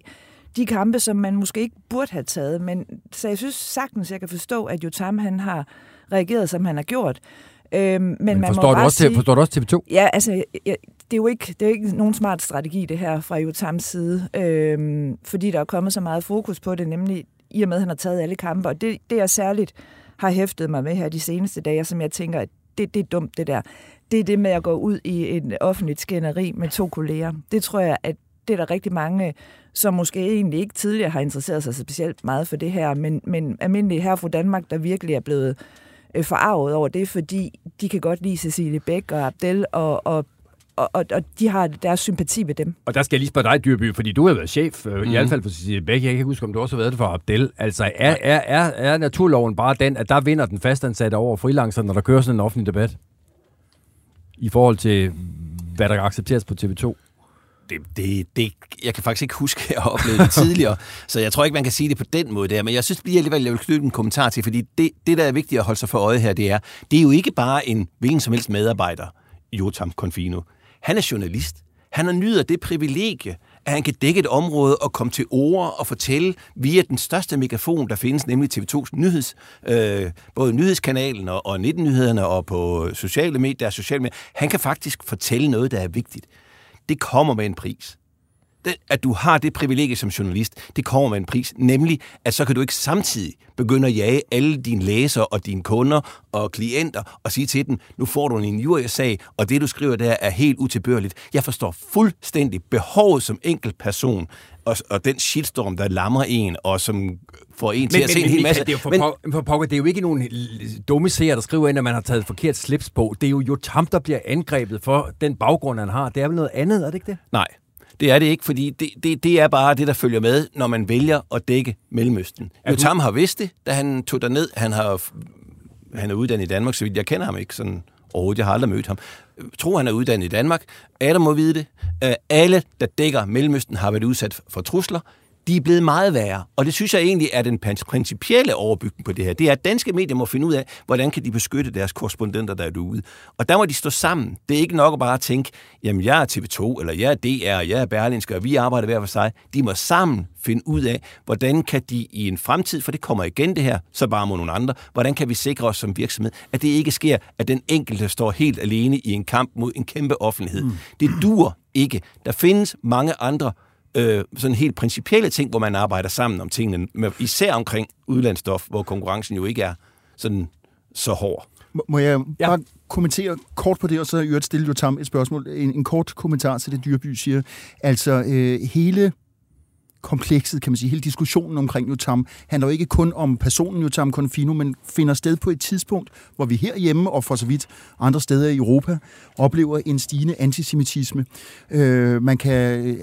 de kampe, som man måske ikke burde have taget. Men, så jeg synes sagtens, jeg kan forstå, at Jotam han har reageret, som han har gjort. Øhm, men, men man forstår, må du også, sige, forstår du også TV2? Ja, altså, jeg, det er jo ikke, det er jo ikke nogen smart strategi, det her fra Jotams side, øhm, fordi der er kommet så meget fokus på det, nemlig i og med, at han har taget alle kampe. Og det, det jeg særligt har hæftet mig med her de seneste dage, som jeg tænker, at det, det er dumt, det der. Det er det med at gå ud i en offentligt skænderi med to kolleger. Det tror jeg, at det er der rigtig mange, som måske egentlig ikke tidligere har interesseret sig specielt meget for det her, men, men almindelige her fra Danmark, der virkelig er blevet øh, forarvet over det, fordi de kan godt lide Cecilie Bæk og Abdel, og, og og, og, og de har deres sympati ved dem. Og der skal jeg lige spørge dig, Dyrby, fordi du har været chef, øh, mm. i hvert fald for Cecilie Bæk. Jeg kan ikke huske, om du også har været det for Abdel. Altså, er, er, er, er naturloven bare den, at der vinder den fastansatte over freelancer, når der kører sådan en offentlig debat? I forhold til, hvad der accepteres på TV2? det, det, det, jeg kan faktisk ikke huske, at jeg har oplevet det tidligere, så jeg tror ikke, man kan sige det på den måde der, men jeg synes lige alligevel, jeg vil knytte en kommentar til, fordi det, det, der er vigtigt at holde sig for øje her, det er, det er jo ikke bare en hvilken som helst medarbejder, Jotam Confino. Han er journalist. Han har nyder det privilegie, at han kan dække et område og komme til ord og fortælle via den største megafon, der findes, nemlig TV2's nyheds, øh, både nyhedskanalen og, og 19-nyhederne og på sociale medier, sociale medier. Han kan faktisk fortælle noget, der er vigtigt. Det kommer med en pris at du har det privilegie som journalist, det kommer med en pris, nemlig at så kan du ikke samtidig begynde at jage alle dine læsere og dine kunder og klienter og sige til dem, nu får du en injuriesag, og det du skriver der er helt utilbørligt. Jeg forstår fuldstændig behovet som enkelt person, og, og den shitstorm, der lammer en, og som får en til men, at se en hel masse. Det er, jo for, men, for pokker, det er jo ikke nogen dumme seere, der skriver ind, at man har taget forkert slips på. Det er jo Jotam, der bliver angrebet for den baggrund, han har. Det er vel noget andet, er det ikke det? Nej, det er det ikke, fordi det, det, det er bare det, der følger med, når man vælger at dække Mellemøsten. Jotam har vidst det, da han tog ned. Han, har, han er uddannet i Danmark, så vidt jeg kender ham ikke sådan overhovedet. Jeg har aldrig mødt ham. Tror han er uddannet i Danmark. Adam må vide det. Øh, alle, der dækker Mellemøsten, har været udsat for trusler de er blevet meget værre. Og det synes jeg egentlig er den principielle overbygning på det her. Det er, at danske medier må finde ud af, hvordan kan de beskytte deres korrespondenter, der er derude. Og der må de stå sammen. Det er ikke nok at bare tænke, jamen jeg er TV2, eller jeg er DR, jeg er Berlinske, og vi arbejder hver for sig. De må sammen finde ud af, hvordan kan de i en fremtid, for det kommer igen det her, så bare mod nogle andre, hvordan kan vi sikre os som virksomhed, at det ikke sker, at den enkelte står helt alene i en kamp mod en kæmpe offentlighed. Mm. Det dur ikke. Der findes mange andre øh, sådan helt principielle ting, hvor man arbejder sammen om tingene, med, især omkring udlandsstof, hvor konkurrencen jo ikke er sådan så hård. Må jeg ja. bare kommentere kort på det, og så i øvrigt stille Jotam et spørgsmål. En, en kort kommentar til det, Dyrby siger. Altså, øh, hele komplekset, kan man sige, hele diskussionen omkring Jotam, handler jo ikke kun om personen Jotam Confino, men finder sted på et tidspunkt, hvor vi herhjemme og for så vidt andre steder i Europa oplever en stigende antisemitisme. Øh, man kan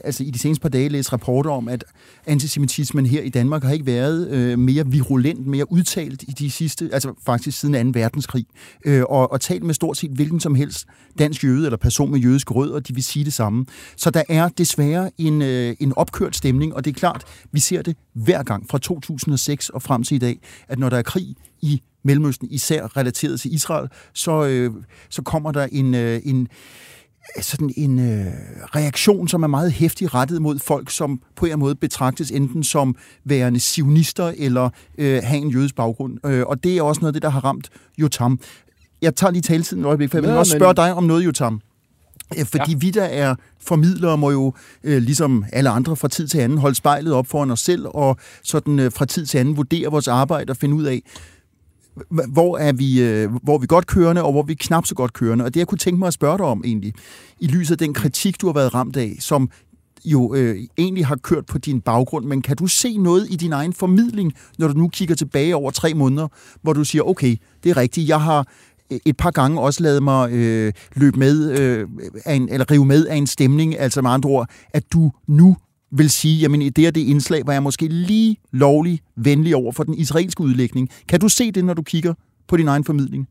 altså i de seneste par dage læse rapporter om, at antisemitismen her i Danmark har ikke været øh, mere virulent, mere udtalt i de sidste, altså faktisk siden 2. verdenskrig, øh, og, og talt med stort set hvilken som helst dansk jøde eller person med jødisk rød, og de vil sige det samme. Så der er desværre en, øh, en opkørt stemning, og det er klart, vi ser det hver gang fra 2006 og frem til i dag, at når der er krig i Mellemøsten, især relateret til Israel, så, øh, så kommer der en, øh, en sådan en øh, reaktion, som er meget hæftig rettet mod folk, som på en måde betragtes enten som værende sionister eller øh, have en jødisk baggrund. Øh, og det er også noget af det, der har ramt Jotam. Jeg tager lige taletiden et øjeblik, for jeg vil ja, også spørge dig om noget, Jotam. Fordi ja. vi, der er formidlere, må jo, øh, ligesom alle andre fra tid til anden, holde spejlet op foran os selv, og sådan øh, fra tid til anden vurdere vores arbejde og finde ud af, hvor er vi, øh, hvor er vi godt kørende, og hvor er vi knap så godt kørende. Og det, jeg kunne tænke mig at spørge dig om egentlig, i lyset af den kritik, du har været ramt af, som jo øh, egentlig har kørt på din baggrund, men kan du se noget i din egen formidling, når du nu kigger tilbage over tre måneder, hvor du siger, okay, det er rigtigt, jeg har et par gange også lavet mig øh, løbe med, øh, af en, eller rive med af en stemning, altså med andre ord, at du nu vil sige, jamen i det og det indslag var jeg måske lige lovlig venlig over for den israelske udlægning. Kan du se det, når du kigger på din egen formidling?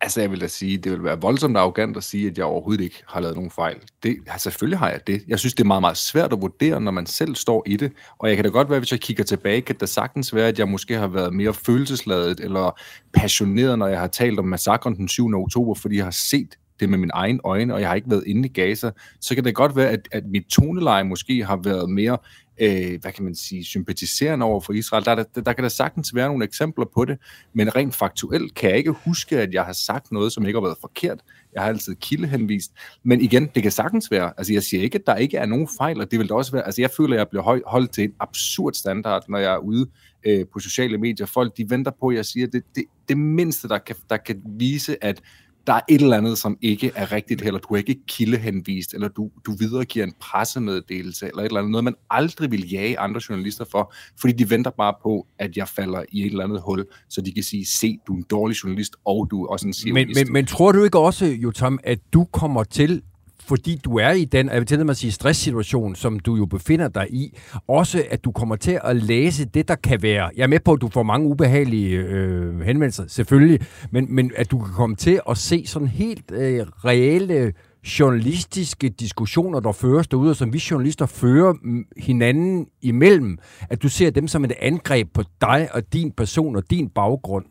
Altså, jeg vil da sige, det vil være voldsomt arrogant at sige, at jeg overhovedet ikke har lavet nogen fejl. Det, altså, selvfølgelig har jeg det. Jeg synes, det er meget, meget svært at vurdere, når man selv står i det. Og jeg kan da godt være, hvis jeg kigger tilbage, kan det sagtens være, at jeg måske har været mere følelsesladet eller passioneret, når jeg har talt om massakren den 7. oktober, fordi jeg har set det med mine egne øjne, og jeg har ikke været inde i Gaza, så kan det godt være, at, at mit toneleje måske har været mere, øh, hvad kan man sige, sympatiserende over for Israel. Der, der, der kan der sagtens være nogle eksempler på det, men rent faktuelt kan jeg ikke huske, at jeg har sagt noget, som ikke har været forkert. Jeg har altid kildehenvist. Men igen, det kan sagtens være. Altså, jeg siger ikke, at der ikke er nogen fejl, og det vil da også være. Altså, jeg føler, at jeg bliver holdt til en absurd standard, når jeg er ude øh, på sociale medier. Folk, de venter på, at jeg siger, det, det, det mindste, der kan, der kan vise, at der er et eller andet, som ikke er rigtigt heller. Du er ikke kildehenvist, eller du, du videregiver en pressemeddelelse, eller et eller andet. Noget, man aldrig vil jage andre journalister for, fordi de venter bare på, at jeg falder i et eller andet hul, så de kan sige, se, du er en dårlig journalist, og du er også en. Men, men, men tror du ikke også, Jotam, at du kommer til fordi du er i den, jeg vil til at sige, stresssituation, som du jo befinder dig i, også at du kommer til at læse det, der kan være, jeg er med på, at du får mange ubehagelige øh, henvendelser, selvfølgelig, men, men at du kan komme til at se sådan helt øh, reelle journalistiske diskussioner, der føres derude, og som vi journalister fører mm, hinanden imellem, at du ser dem som et angreb på dig og din person og din baggrund.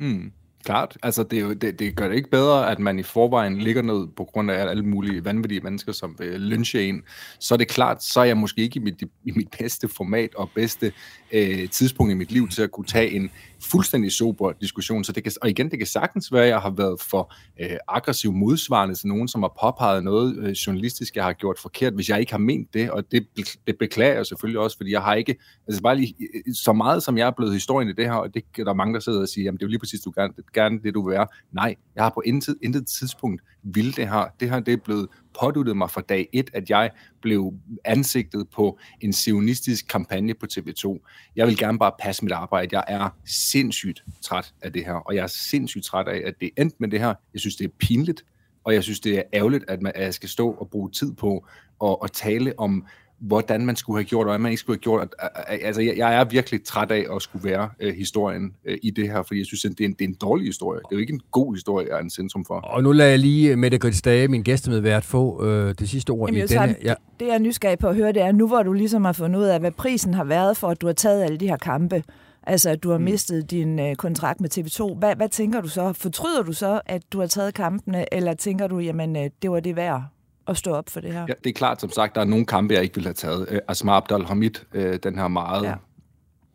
Mm. Klart. Altså, det, er jo, det, det gør det ikke bedre, at man i forvejen ligger ned på grund af alle mulige vanvittige mennesker, som vil lynche en. Så er det klart, så er jeg måske ikke i mit, i mit bedste format og bedste øh, tidspunkt i mit liv til at kunne tage en fuldstændig sober diskussion. Så det kan, og igen, det kan sagtens være, at jeg har været for øh, aggressiv modsvarende til nogen, som har påpeget noget øh, journalistisk, jeg har gjort forkert, hvis jeg ikke har ment det, og det, det beklager jeg selvfølgelig også, fordi jeg har ikke, altså bare lige, øh, så meget som jeg er blevet historien i det her, og det der er mange, der sidder og siger, jamen det er jo lige præcis du gerne, det, gerne det, du vil være. Nej, jeg har på intet, intet tidspunkt ville det her. Det her det er blevet påduttet mig fra dag et, at jeg blev ansigtet på en sionistisk kampagne på TV2. Jeg vil gerne bare passe mit arbejde. Jeg er sindssygt træt af det her, og jeg er sindssygt træt af, at det endte med det her. Jeg synes, det er pinligt, og jeg synes, det er ærgerligt, at, man, at jeg skal stå og bruge tid på at, at tale om hvordan man skulle have gjort, og hvad man ikke skulle have gjort. Altså, jeg er virkelig træt af at skulle være uh, historien uh, i det her, fordi jeg synes, det er, en, det er en dårlig historie. Det er jo ikke en god historie, jeg er en centrum for. Og nu lader jeg lige Mette Grits Dage, min gæstemedvært, få uh, det sidste ord Jamen, i denne. Ja. Det, jeg er nysgerrig på at høre, det er nu, hvor du ligesom har fundet ud af, hvad prisen har været for, at du har taget alle de her kampe. Altså, at du har mm. mistet din uh, kontrakt med TV2. Hvad, hvad tænker du så? Fortryder du så, at du har taget kampene, eller tænker du, jamen, uh, det var det værd? At stå op for det her. Ja, det er klart, som sagt, der er nogle kampe, jeg ikke ville have taget. Uh, Asma Abdal Hamid, uh, den her meget... Ja. ja.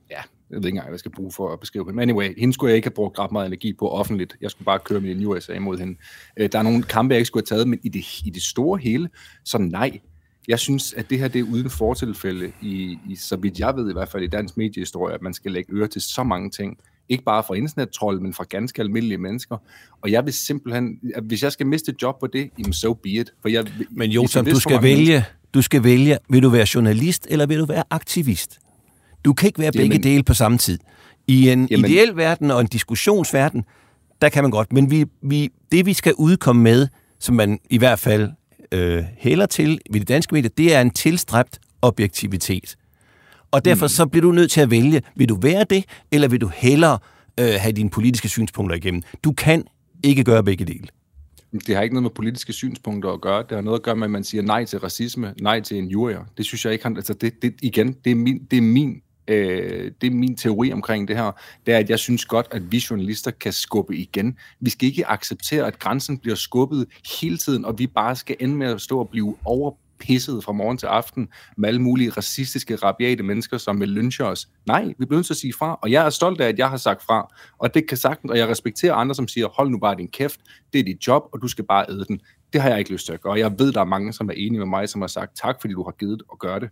jeg ved ikke engang, hvad jeg skal bruge for at beskrive hende. Men anyway, hende skulle jeg ikke have brugt ret meget energi på offentligt. Jeg skulle bare køre min USA imod hende. Uh, der er nogle kampe, jeg ikke skulle have taget, men i det, i det store hele, så nej. Jeg synes, at det her det er uden fortilfælde, i, i, så vidt jeg ved i hvert fald i dansk mediehistorie, at man skal lægge øre til så mange ting ikke bare fra internettroll, men fra ganske almindelige mennesker. Og jeg vil simpelthen, hvis jeg skal miste et job på det, jamen so be it. For jeg, men Josef, du skal vælge, du skal vælge, vil du være journalist, eller vil du være aktivist? Du kan ikke være jamen, begge dele på samme tid. I en jamen, ideel verden og en diskussionsverden, der kan man godt. Men vi, vi, det, vi skal udkomme med, som man i hvert fald øh, hælder til ved de danske medier, det er en tilstræbt objektivitet. Og derfor mm. så bliver du nødt til at vælge, vil du være det, eller vil du hellere øh, have dine politiske synspunkter igennem. Du kan ikke gøre begge dele. Det har ikke noget med politiske synspunkter at gøre. Det har noget at gøre med, at man siger nej til racisme, nej til en jurier. Det synes jeg ikke, han, altså det, det, igen, det er min, det er min øh, det er min teori omkring det her, det er, at jeg synes godt, at vi journalister kan skubbe igen. Vi skal ikke acceptere, at grænsen bliver skubbet hele tiden, og vi bare skal ende med at stå og blive over pisset fra morgen til aften med alle mulige racistiske, rabiate mennesker, som vil lynche os. Nej, vi bliver nødt til at sige fra, og jeg er stolt af, at jeg har sagt fra, og det kan sagtens, og jeg respekterer andre, som siger, hold nu bare din kæft, det er dit job, og du skal bare æde den. Det har jeg ikke lyst til at gøre. Jeg ved, der er mange, som er enige med mig, som har sagt tak, fordi du har givet at gøre det.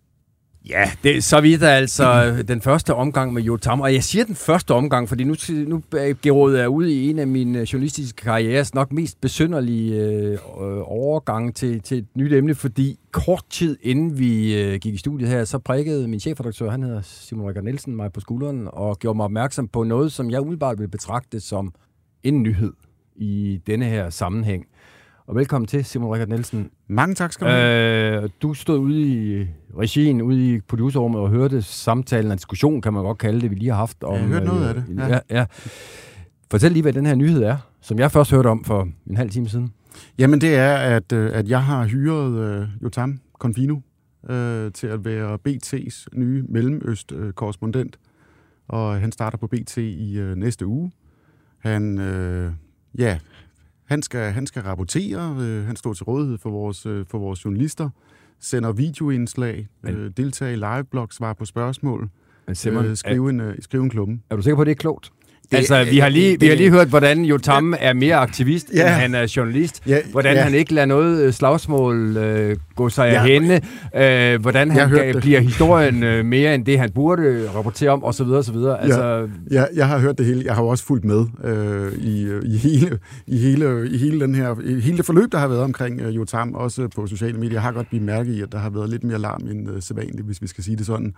Ja, det, så vidt er altså den første omgang med Jotam. Og jeg siger den første omgang, fordi nu, nu gerådet er ude i en af mine øh, journalistiske karrieres nok mest besynderlige øh, øh overgang til, til et nyt emne, fordi kort tid inden vi øh, gik i studiet her, så prikkede min chefredaktør, han hedder Simon Rikker Nielsen, mig på skulderen og gjorde mig opmærksom på noget, som jeg umiddelbart vil betragte som en nyhed i denne her sammenhæng. Og velkommen til, Simon Rikard Nielsen. Mange tak skal du have. Øh, du stod ude i regien, ude i producerrummet og hørte samtalen og diskussion, kan man godt kalde det, vi lige har haft. Om, jeg har hørt noget af det. Ja. Ja, ja. Fortæl lige, hvad den her nyhed er, som jeg først hørte om for en halv time siden. Jamen, det er, at, øh, at jeg har hyret uh, Jotam Confino uh, til at være BT's nye Mellemøst-korrespondent. Og han starter på BT i uh, næste uge. Han, uh, ja, han skal, han skal rapportere, øh, han står til rådighed for vores, øh, for vores journalister, sender videoindslag, øh, deltager i liveblog, svarer på spørgsmål, Simon, øh, skrive, en, øh, skrive en klumme. Er du sikker på, at det er klogt? Det, altså, vi har lige, det, vi har lige hørt, hvordan Jotam ja, er mere aktivist, ja, end han er journalist. Ja, hvordan ja. han ikke lader noget øh, slagsmål øh, gå sig ja, af hende. Øh, hvordan han kan, bliver historien øh, mere end det, han burde rapportere om, osv. osv. Altså, ja, ja, jeg har hørt det hele. Jeg har også fulgt med øh, i, i, hele, i, hele, i hele, den her, i hele det forløb, der har været omkring øh, Jotam, også på sociale medier. Jeg har godt blivet mærke i, at der har været lidt mere larm end øh, sædvanligt, hvis vi skal sige det sådan.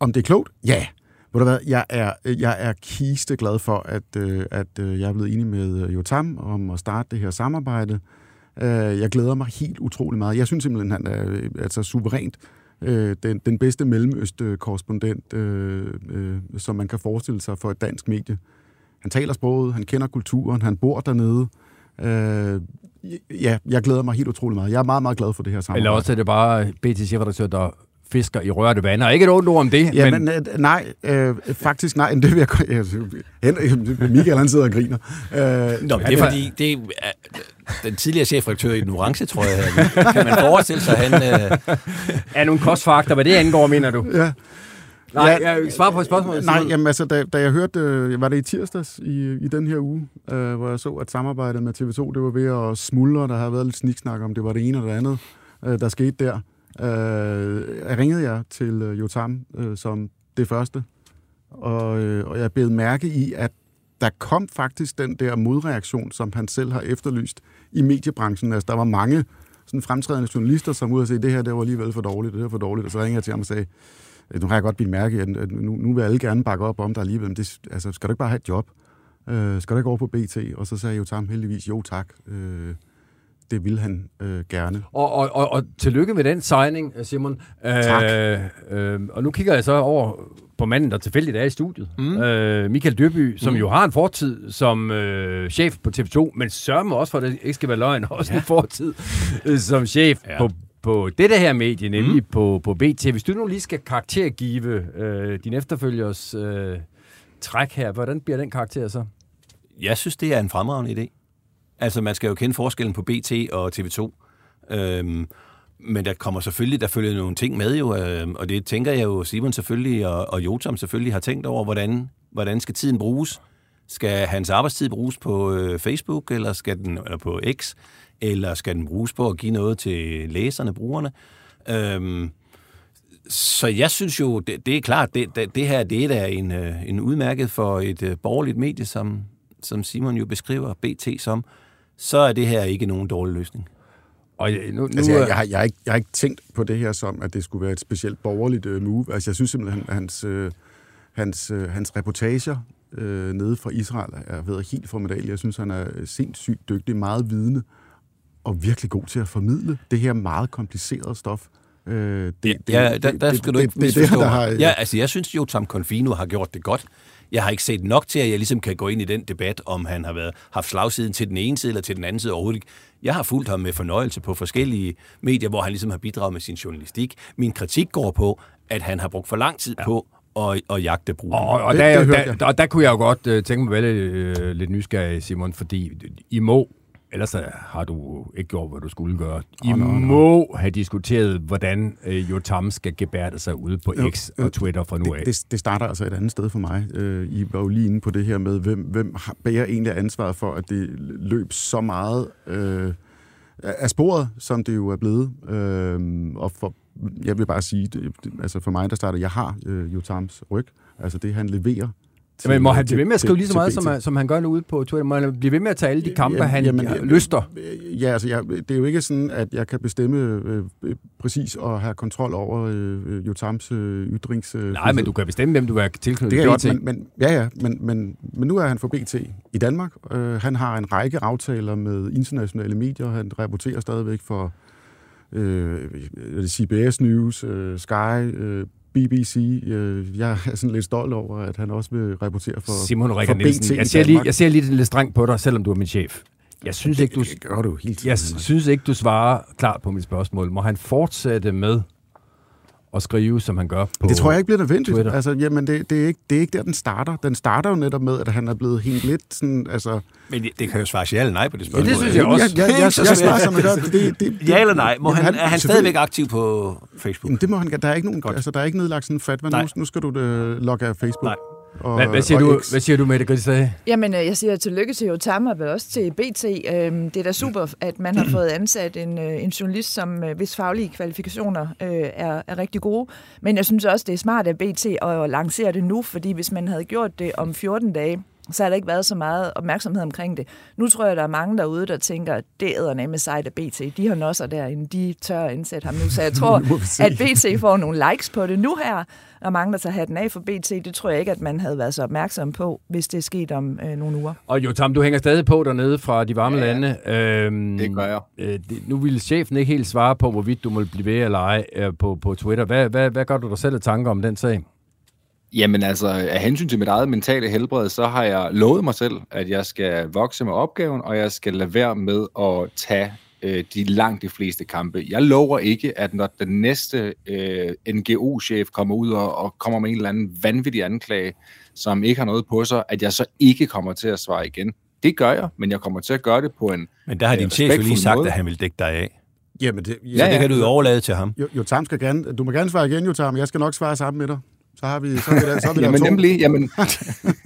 Om det er klogt? Ja. Ved du hvad, jeg er, jeg er kiste glad for, at, øh, at øh, jeg er blevet enig med øh, Jotam om at starte det her samarbejde. Jeg glæder mig helt utrolig meget. Jeg synes simpelthen, han er altså suverænt den, den bedste mellemøst-korrespondent, som man kan forestille sig for et dansk medie. Han taler sproget, han kender kulturen, han bor dernede. ja, jeg glæder mig helt utrolig meget. Jeg er meget, meget glad for det her samarbejde. Eller også er det bare BT chefredaktør, der fisker i rørte vander. Ikke et ondt ord om det. Ja, men, men øh, nej, øh, faktisk nej. Det vil jeg, jeg, Michael han sidder og griner. Øh, Nå, men det er fordi, det er, den tidligere chefredaktør i den orange, tror jeg. Kan man forestille sig, han... Øh... Er nogle kostfaktor, hvad det angår, mener du? Ja. Nej, ja, jeg svarer på et spørgsmål. Nej, jamen, altså, da, da jeg hørte, øh, var det i tirsdags i, i den her uge, øh, hvor jeg så, at samarbejdet med TV2, det var ved at smuldre, der havde været lidt sniksnak om, det var det ene eller det andet, øh, der skete der øh, ringede jeg til øh, Jotam øh, som det første, og, øh, og jeg blev mærke i, at der kom faktisk den der modreaktion, som han selv har efterlyst i mediebranchen. Altså, der var mange sådan fremtrædende journalister, som ud og sige, det her det var alligevel for dårligt, det her for dårligt. Og så ringede jeg til ham og sagde, nu har jeg godt blivet mærke, at nu, nu vil alle gerne bakke op om dig alligevel, men det, altså, skal du ikke bare have et job? Øh, skal du ikke over på BT? Og så sagde Jotam heldigvis, jo tak. Øh, det vil han øh, gerne. Og, og, og, og tillykke med den signing, Simon. Tak. Øh, øh, og nu kigger jeg så over på manden, der tilfældigt er i studiet. Mm. Øh, Michael Dyrby, som mm. jo har en fortid som øh, chef på TV2, men sørger mig også for, at det ikke skal være løgn, også ja. en fortid øh, som chef ja. på på dette her medie, nemlig mm. på, på BT. Hvis du nu lige skal karaktergive øh, din efterfølgers øh, træk her, hvordan bliver den karakter så? Jeg synes, det er en fremragende idé. Altså, man skal jo kende forskellen på BT og TV2. Øhm, men der kommer selvfølgelig, der følger nogle ting med jo, øh, og det tænker jeg jo, Simon selvfølgelig og, og Jotam selvfølgelig har tænkt over, hvordan, hvordan skal tiden bruges? Skal hans arbejdstid bruges på øh, Facebook, eller skal den eller på X, eller skal den bruges på at give noget til læserne, brugerne? Øhm, så jeg synes jo, det, det er klart, det, det, det her det er da en, øh, en udmærket for et øh, borgerligt medie, som, som Simon jo beskriver BT som, så er det her ikke nogen dårlig løsning. Og nu, nu, altså, jeg, jeg, har, jeg, har ikke, jeg har ikke tænkt på det her som, at det skulle være et specielt borgerligt uh, move. Altså, jeg synes simpelthen, at hans, uh, hans, uh, hans reportager uh, nede fra Israel er været helt formidabel. Jeg synes, han er sindssygt dygtig, meget vidende og virkelig god til at formidle det her meget komplicerede stof. Uh, det, ja, det, ja, der, der skal det, du ikke det, det, det, der har, ja, altså jeg synes jo, Tom Confino har gjort det godt. Jeg har ikke set nok til, at jeg ligesom kan gå ind i den debat, om han har været, haft slagsiden til den ene side eller til den anden side overhovedet ikke. Jeg har fulgt ham med fornøjelse på forskellige medier, hvor han ligesom har bidraget med sin journalistik. Min kritik går på, at han har brugt for lang tid ja. på og, og jagte brugerne. Og, og, Det- der, det hørte der, der, og der kunne jeg jo godt uh, tænke mig at være lidt, uh, lidt nysgerrig, Simon, fordi I må, ellers har du ikke gjort, hvad du skulle gøre. I Åh, nå, nå. må have diskuteret, hvordan uh, Jotam skal gebærde sig ude på Jo, X og Twitter fra nu af. Det, det, det starter altså et andet sted for mig. Øh, I var jo lige inde på det her med, hvem, hvem bærer egentlig ansvaret for, at det løb så meget øh, af sporet, som det jo er blevet. Øh, og for, jeg vil bare sige, det, det, altså for mig, der starter, jeg har øh, Jotams ryg. Altså det, han leverer. Til- Men må han blive ved med at skrive lige så meget, som, han- som han gør nu ude på Twitter? Må han blive ved med at tage alle de kampe, Jamen, han jamen, ja, jeg- lyster? Ja, altså, jeg, det er jo ikke sådan, at jeg kan bestemme øh, øh, præcis og have kontrol over øh, Jotams øh, ytrings... Øh, Nej, men du kan bestemme, hvem du Det tilknyttet kan jeg BT. godt, men, men, ja, ja, men, men, men nu er han for BT i Danmark. Øh, han har en række aftaler med internationale medier. Han rapporterer stadigvæk for øh, er det CBS News, øh, Sky, øh, BBC. Øh, jeg er sådan lidt stolt over, at han også vil rapportere for, Simon Rikker Nielsen, jeg ser, lige, jeg ser lige lidt strengt på dig, selvom du er min chef. Jeg synes ikke, du, Det gør du tiden. jeg synes ikke, du svarer klart på mit spørgsmål. Må han fortsætte med at skrive, som han gør på Det tror jeg ikke bliver nødvendigt. Twitter. Altså, jamen, det, det, er ikke, det er ikke der, den starter. Den starter jo netop med, at han er blevet helt lidt sådan... Altså, Men det, det kan jo svare ja eller nej på det Ja, spørgsmål. det synes jeg også. Jeg, jeg, jeg, jeg, jeg svarer, som jeg gør. Det, det, det, Ja eller nej? Må Jamen, han, er han stadigvæk aktiv på Facebook? Jamen, det må han, der er ikke nogen, altså, der er ikke nedlagt sådan en fatwa. Nu, nu skal du uh, logge af Facebook. Nej. Og, Hvad, hvad, siger og du, X. hvad siger du, Mette Grisage? Jamen, øh, jeg siger tillykke til Jotam og vel også til BT. Øhm, Det er da super, at man har fået ansat en, øh, en journalist, som øh, hvis faglige kvalifikationer er, er rigtig gode. Men jeg synes også, det er smart af BT at lancere det nu, fordi hvis man havde gjort det om 14 dage, så har der ikke været så meget opmærksomhed omkring det. Nu tror jeg, der er mange derude, der tænker, det æder med sejt af BT. De har nosser derinde, de tør at indsætte ham nu. Så jeg tror, at BT får nogle likes på det nu her, og mange, der tager hatten af for BT. Det tror jeg ikke, at man havde været så opmærksom på, hvis det er sket om øh, nogle uger. Og Jotam, du hænger stadig på dernede fra de varme Ja, lande. Øhm, Det gør jeg. Øh, det, nu ville chefen ikke helt svare på, hvorvidt du må blive ved eller ej øh, på, på Twitter. Hvad, hvad, hvad gør du dig selv af tanker om den sag? Jamen altså, af hensyn til mit eget mentale helbred, så har jeg lovet mig selv, at jeg skal vokse med opgaven, og jeg skal lade være med at tage øh, de langt de fleste kampe. Jeg lover ikke, at når den næste øh, NGO-chef kommer ud og, og kommer med en eller anden vanvittig anklage, som ikke har noget på sig, at jeg så ikke kommer til at svare igen. Det gør jeg, men jeg kommer til at gøre det på en Men der har Øh, din chef jo lige sagt, måde. at han vil dække dig af. Jamen, det, Så det kan du jo overlade til ham. Jo, jo, Tam skal gerne, du må gerne svare igen, jo, Tam. Jeg skal nok svare sammen med dig. Så har vi, så er vi der, så er vi der Jamen to. nemlig, jamen,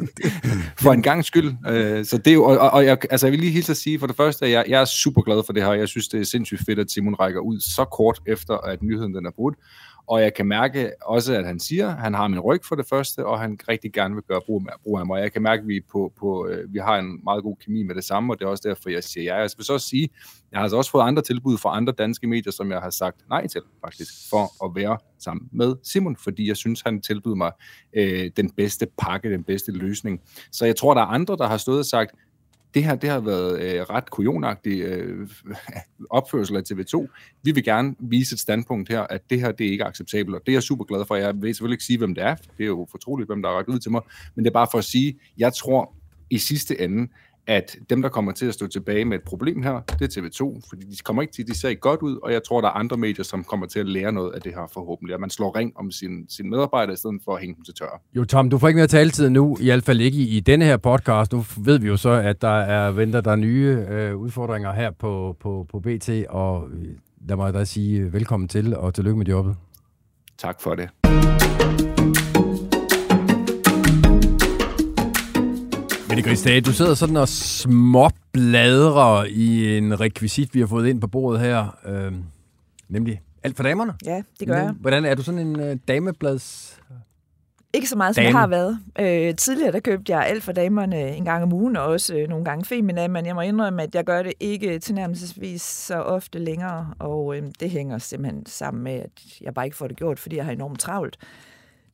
for en gang skyld. Øh, så det er jo, og, og jeg, altså jeg vil lige hilse at sige, for det første, at jeg, jeg er super glad for det her. Jeg synes, det er sindssygt fedt, at Simon rækker ud så kort efter, at nyheden den er brudt. Og jeg kan mærke også, at han siger, at han har min ryg for det første, og han rigtig gerne vil gøre brug, med, brug af mig. Jeg kan mærke, at vi, på, på, øh, vi har en meget god kemi med det samme, og det er også derfor, jeg siger ja. Jeg vil så også sige, jeg har altså også fået andre tilbud fra andre danske medier, som jeg har sagt nej til, faktisk, for at være sammen med Simon, fordi jeg synes, han tilbyder mig øh, den bedste pakke, den bedste løsning. Så jeg tror, der er andre, der har stået og sagt, det her det har været øh, ret kujonagtig øh, opførsel af TV2. Vi vil gerne vise et standpunkt her, at det her det er ikke acceptabelt, og det er jeg super glad for. Jeg vil selvfølgelig ikke sige, hvem det er. Det er jo fortroligt, hvem der har ret ud til mig. Men det er bare for at sige, jeg tror i sidste ende, at dem, der kommer til at stå tilbage med et problem her, det er TV2, fordi de kommer ikke til, de ser ikke godt ud, og jeg tror, der er andre medier, som kommer til at lære noget af det her forhåbentlig, at man slår ring om sine sin medarbejdere, i stedet for at hænge dem til tørre. Jo, Tom, du får ikke mere taletid nu, i hvert fald ikke i, i denne her podcast. Nu ved vi jo så, at der er venter der nye øh, udfordringer her på, på, på BT, og øh, lad mig da sige velkommen til, og tillykke med jobbet. Tak for det. Grisdage, du sidder sådan og småbladrer i en rekvisit, vi har fået ind på bordet her, øh, nemlig alt for damerne. Ja, det gør jeg. Hvordan er du sådan en øh, dameblads... Ikke så meget, som Dame. jeg har været. Øh, tidligere der købte jeg alt for damerne en gang om ugen, og også øh, nogle gange Femina, men jeg må indrømme, at jeg gør det ikke tilnærmelsesvis så ofte længere, og øh, det hænger simpelthen sammen med, at jeg bare ikke får det gjort, fordi jeg har enormt travlt.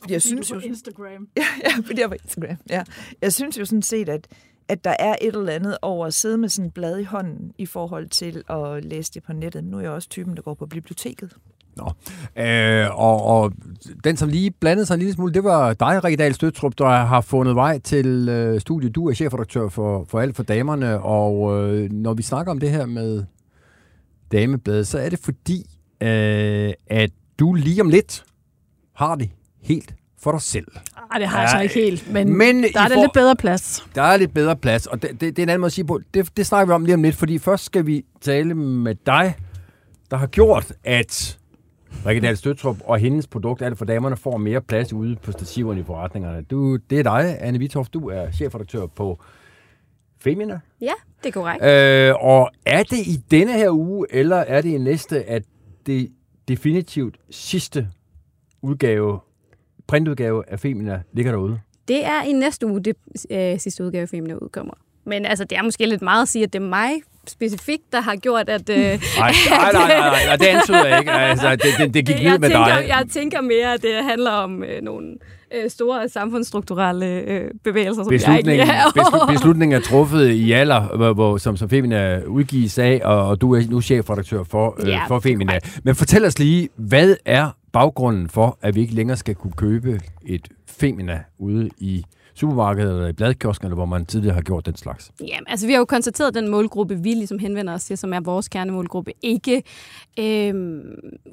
Fordi jeg synes du jo, på Instagram. ja, ja, fordi jeg er på Instagram. Ja. Jeg synes jo sådan set, at, at der er et eller andet over at sidde med sådan et blad i hånden i forhold til at læse det på nettet. Nu er jeg også typen, der går på biblioteket. Nå. Øh, og, og den, som lige blandede sig en lille smule, det var dig, Rikke Dahl Støtrup, der har fundet vej til øh, studiet. Du er chefredaktør for, for Alt for Damerne, og øh, når vi snakker om det her med damebladet, så er det fordi, øh, at du lige om lidt har det helt for dig selv. Ej, det har jeg så ikke helt, men, Men I der er der får- lidt bedre plads. Der er lidt bedre plads, og det, det, det er en anden måde at sige på. Det, det snakker vi om lige om lidt, fordi først skal vi tale med dig, der har gjort, at Rikke Dahl Støtrup og hendes produkt, alt for damerne, får mere plads ude på stativerne i forretningerne. Du, det er dig, Anne Vitoft. Du er chefredaktør på Femina. Ja, det er korrekt. Øh, og er det i denne her uge, eller er det i næste, at det definitivt sidste udgave, printudgave af Femina ligger derude? Det er i næste uge, det øh, sidste udgave af Femina udkommer. Men altså, det er måske lidt meget at sige, at det er mig specifikt, der har gjort, at... Øh, Nej, nej, nej, nej, nej, det antyder jeg ikke. Altså, det, det, det gik ned jeg, med tænker, dig. jeg tænker mere, at det handler om øh, nogle øh, store samfundsstrukturelle øh, bevægelser, som jeg Beslutningen, ikke er beslu- beslutningen er truffet i alder, hvor, hvor, som, som Femina udgives af, og, og du er nu chefredaktør for, øh, Ja, for Femina. Men fortæl os lige, hvad er baggrunden for, at vi ikke længere skal kunne købe et Femina ude i supermarkedet eller i bladkioskerne, hvor man tidligere har gjort den slags? Jamen, altså vi har jo konstateret, at den målgruppe, vi ligesom henvender os til, som er vores kernemålgruppe, ikke øh,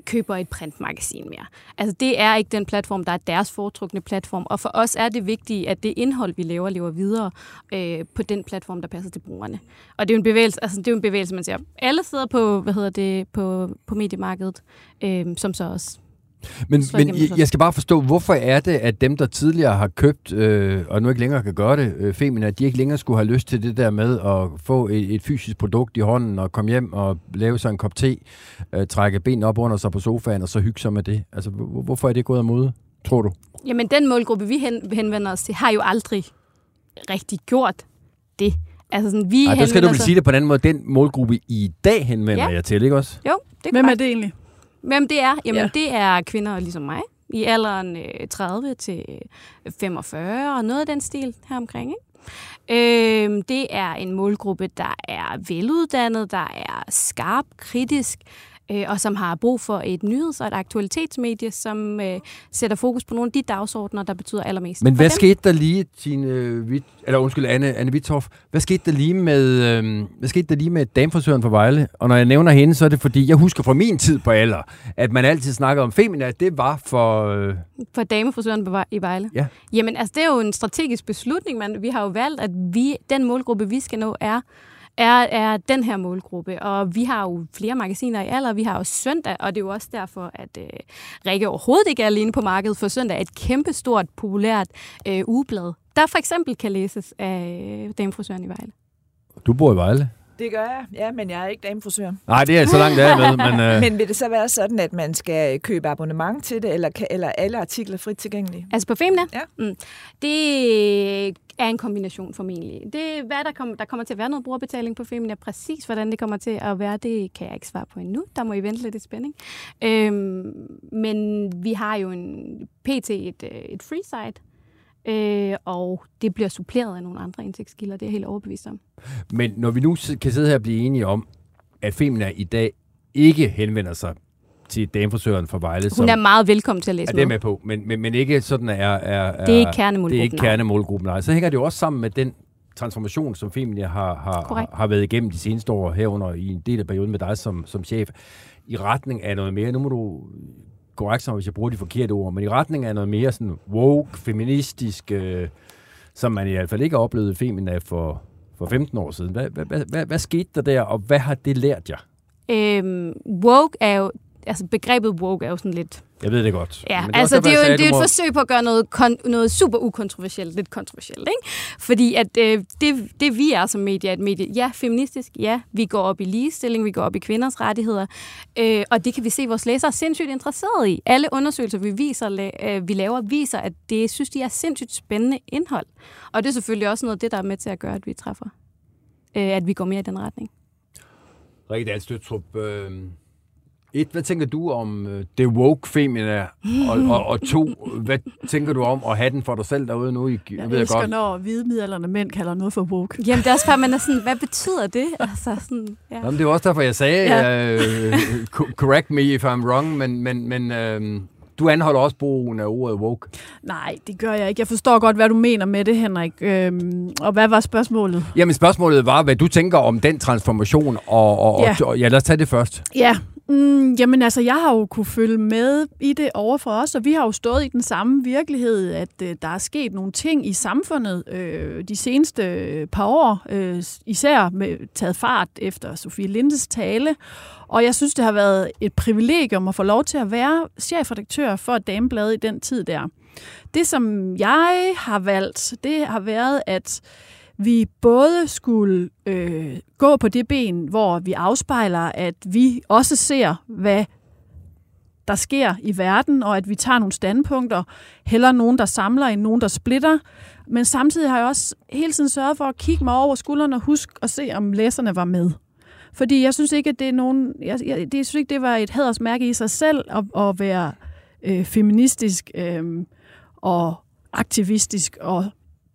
køber et printmagasin mere. Altså det er ikke den platform, der er deres foretrukne platform, og for os er det vigtigt, at det indhold, vi laver, lever videre øh, på den platform, der passer til brugerne. Og det er jo en bevægelse, altså det er jo en bevægelse, man ser alle steder på, hvad hedder det, på, på mediemarkedet, øh, som så også men, men jeg skal bare forstå, hvorfor er det, at dem, der tidligere har købt, øh, og nu ikke længere kan gøre det, øh, Femina, de ikke længere skulle have lyst til det der med at få et, et fysisk produkt i hånden og komme hjem og lave sig en kop te, øh, trække benene op under sig på sofaen og så hygge sig med det? Altså, hvor- hvorfor er det gået af mode, tror du? Jamen, den målgruppe, vi hen, henvender os til, har jo aldrig rigtig gjort det. Altså sådan, vi Nej, der skal du vel sig- sige det på en anden måde. Den målgruppe i dag henvender Ja. jeg til, ikke også? Jo, det er Hvem er det egentlig? Hvem det er? Jamen, Ja. det er kvinder ligesom mig. I alderen øh, 30 til 45 og noget af den stil her omkring. Ikke? Øhm, det er en målgruppe, der er veluddannet, der er skarp, kritisk, øh, og som har brug for et nyheds- og et aktualitetsmedie, som øh, sætter fokus på nogle af de dagsordner, der betyder allermest. Men hvad dem. skete der lige, Tine Witt, eller undskyld, Anne, Anne Vittorf, hvad skete der lige med, øh, hvad skete der lige med damefrisøren fra Vejle? Og når jeg nævner hende, så er det fordi, jeg husker fra min tid på alder, at man altid snakkede om Femina, det var for... Øh, For damefrisøren i Vejle? Ja. Jamen, altså, det er jo en strategisk beslutning, men vi har jo valgt, at vi, den målgruppe, vi skal nå, er, er, er den her målgruppe. Og vi har jo flere magasiner i alder, vi har jo Søndag, og det er jo også derfor, at øh, Rikke overhovedet ikke er alene på markedet, for Søndag er et kæmpestort, populært øh, ugeblad, der for eksempel kan læses af øh, damefrisøren i Vejle. du bor i Vejle? Det gør jeg, ja, men jeg er ikke damefrisør. Nej, det er så langt der med, men... Øh, Men vil det så være sådan, at man skal købe abonnement til det, eller, kan, eller alle artikler frit tilgængelige? Altså på Femina? Ja. Mm. Det er en kombination formentlig. Det er, hvad der, kommer, der kommer til at være noget brugerbetaling på Femina. Præcis hvordan det kommer til at være, det kan jeg ikke svare på endnu. Der må I vente lidt i spænding. Øhm, men vi har jo en PT et, øh, et free site, øh, og det bliver suppleret af nogle andre indtægtskilder. Det er jeg helt overbevist om. men når vi nu kan sidde her og blive enige om, at Femina i dag ikke henvender sig til damefrisøren fra Vejle, Hun som er meget velkommen til at læse er det med. med på, men, men, men ikke sådan er... er, er Det er ikke kernemålgruppen, Det er ikke kernemålgruppen, nej. Så hænger det jo også sammen med den transformation, som Femina har, har, Korrekt. har, har været igennem de seneste år herunder i en del af perioden med dig som, som chef, i retning af noget mere, nu må du korrekt mig, hvis jeg bruger de forkerte ord, men i retning af noget mere sådan woke, feministisk, øh, som man i hvert fald ikke har oplevet i Femina for, for 15 år siden. Hvad, hvad, hvad, hvad, hvad skete der der, og hvad har det lært jer? Øhm, woke er jo, altså begrebet woke er jo sådan lidt Jeg ved det godt. Ja, Men det altså det er jo jeg det er sagde, et må- forsøg på at gøre noget, kon- noget super ukontroversielt, lidt kontroversielt, ikke? Fordi at øh, det, det vi er som medie, er et medie, ja, feministisk, ja, vi går op i ligestilling, vi går op i kvinders rettigheder, øh, og det kan vi se, vores læsere er sindssygt interesserede i. Alle undersøgelser, vi, viser, øh, vi laver, viser, at det synes de er sindssygt spændende indhold. Og det er selvfølgelig også noget af det, der er med til at gøre, at vi træffer, øh, at vi går mere i den retning. Rikke Dahl Støtrup, øh, et, hvad tænker du om øh, det woke femina, og, og, og to, hvad tænker du om at have den for dig selv derude nu? I, Jeg ved jeg elsker, godt. når hvide midalderne mænd kalder noget for woke. Jamen, det er også bare, man er sådan, hvad betyder det? Altså, sådan, ja. Jamen, det er også derfor, jeg sagde, Ja. øh, co- correct me if I'm wrong, men, men, men øh, du anholder også brugen af ordet woke. Nej, det gør jeg ikke. Jeg forstår godt, hvad du mener med det, Henrik. Øhm, og hvad var spørgsmålet? Jamen, spørgsmålet var, hvad du tænker om den transformation, og, og, Ja. og ja, lad os tage det først. Ja, Mm, jamen altså, jeg har jo kunne følge med i det over for os, og vi har jo stået i den samme virkelighed, at øh, der er sket nogle ting i samfundet øh, de seneste øh, par år, øh, især med taget fart efter Sofie Lindes tale, og jeg synes, det har været et privilegium at få lov til at være chefredaktør for Damebladet i den tid der. Det, som jeg har valgt, det har været, at vi både skulle øh, gå på det ben, hvor vi afspejler, at vi også ser, hvad der sker i verden, og at vi tager nogle standpunkter, heller nogen, der samler, end nogen, der splitter. Men samtidig har jeg også hele tiden sørget for at kigge mig over skulderen og huske at se, om læserne var med. Fordi jeg synes ikke, at det er nogen, jeg, jeg, det, jeg synes ikke, det var et hædersmærke i sig selv at, at være øh, feministisk øh, og aktivistisk og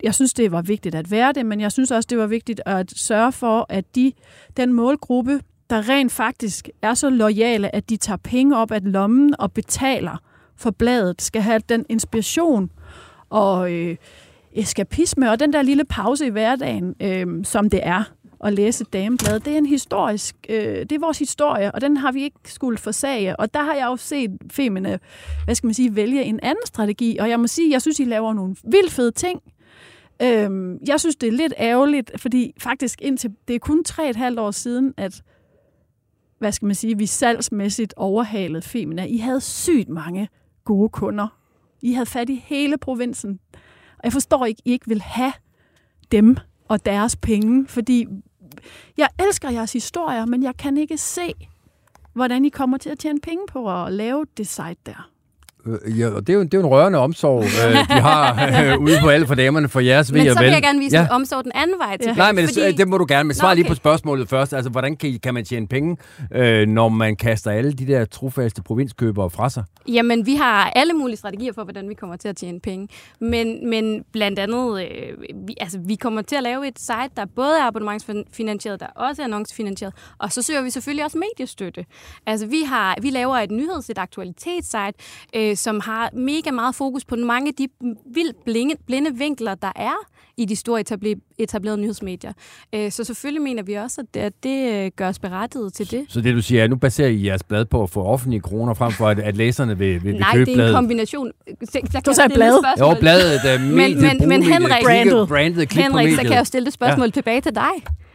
jeg synes, det var vigtigt at være det, men jeg synes også, det var vigtigt at sørge for, at de, den målgruppe, der rent faktisk er så lojale, at de tager penge op af lommen og betaler for bladet, skal have den inspiration og øh, eskapisme og den der lille pause i hverdagen, øh, som det er at læse Dameblad. Det er en historisk, øh, det er vores historie, og den har vi ikke skulle forsage. Og der har jeg jo set Femine, hvad skal man sige, vælge en anden strategi, og jeg må sige, jeg synes, I laver nogle vildt fede ting, Øhm, jeg synes, det er lidt ærgerligt, fordi faktisk indtil, det er kun tre et halvt år siden, at hvad skal man sige, vi salgsmæssigt overhalede Femina. I havde sygt mange gode kunder. I havde fat i hele provinsen. Og jeg forstår ikke, I ikke vil have dem og deres penge, fordi jeg elsker jeres historier, men jeg kan ikke se, hvordan I kommer til at tjene penge på at lave det site der. Øh, ja, og det er, jo, det er jo en rørende omsorg, øh, de har øh, ude på alle for damerne for jeres ved Men og så vil vel. jeg gerne vise ja. omsorg den anden vej tilbage. Nej, men fordi... det, det må du gerne. Men svar Nå, lige okay. på spørgsmålet først. Altså, hvordan kan, kan man tjene penge, øh, når man kaster alle de der trofaste provinskøbere fra sig? Jamen, vi har alle mulige strategier for, hvordan vi kommer til at tjene penge. Men, men blandt andet, øh, vi, altså, vi kommer til at lave et site, der både er abonnementsfinansieret, der også er annoncefinansieret, og så søger vi selvfølgelig også mediestøtte. Altså, vi, har, vi laver et nyheds- et aktualitetssite, øh, som har mega meget fokus på mange af de vildt blinde, blinde vinkler, der er i de store etabler- etablerede nyhedsmedier. Øh, så selvfølgelig mener vi også, at det, det øh, gør os berettiget til det. Så det du siger er, nu baserer I jeres blad på at få offentlige kroner, frem for at, at læserne vil, vil, Nej, købe det er en bladet. kombination. Så, så kan Du jeg sagde stille blad. et spørgsmål. Jo, bladet, Men, mediet, men, men brugemediet, Henrik, brandet, på Henrik, så kan jeg jo stille et spørgsmål ja. tilbage til dig.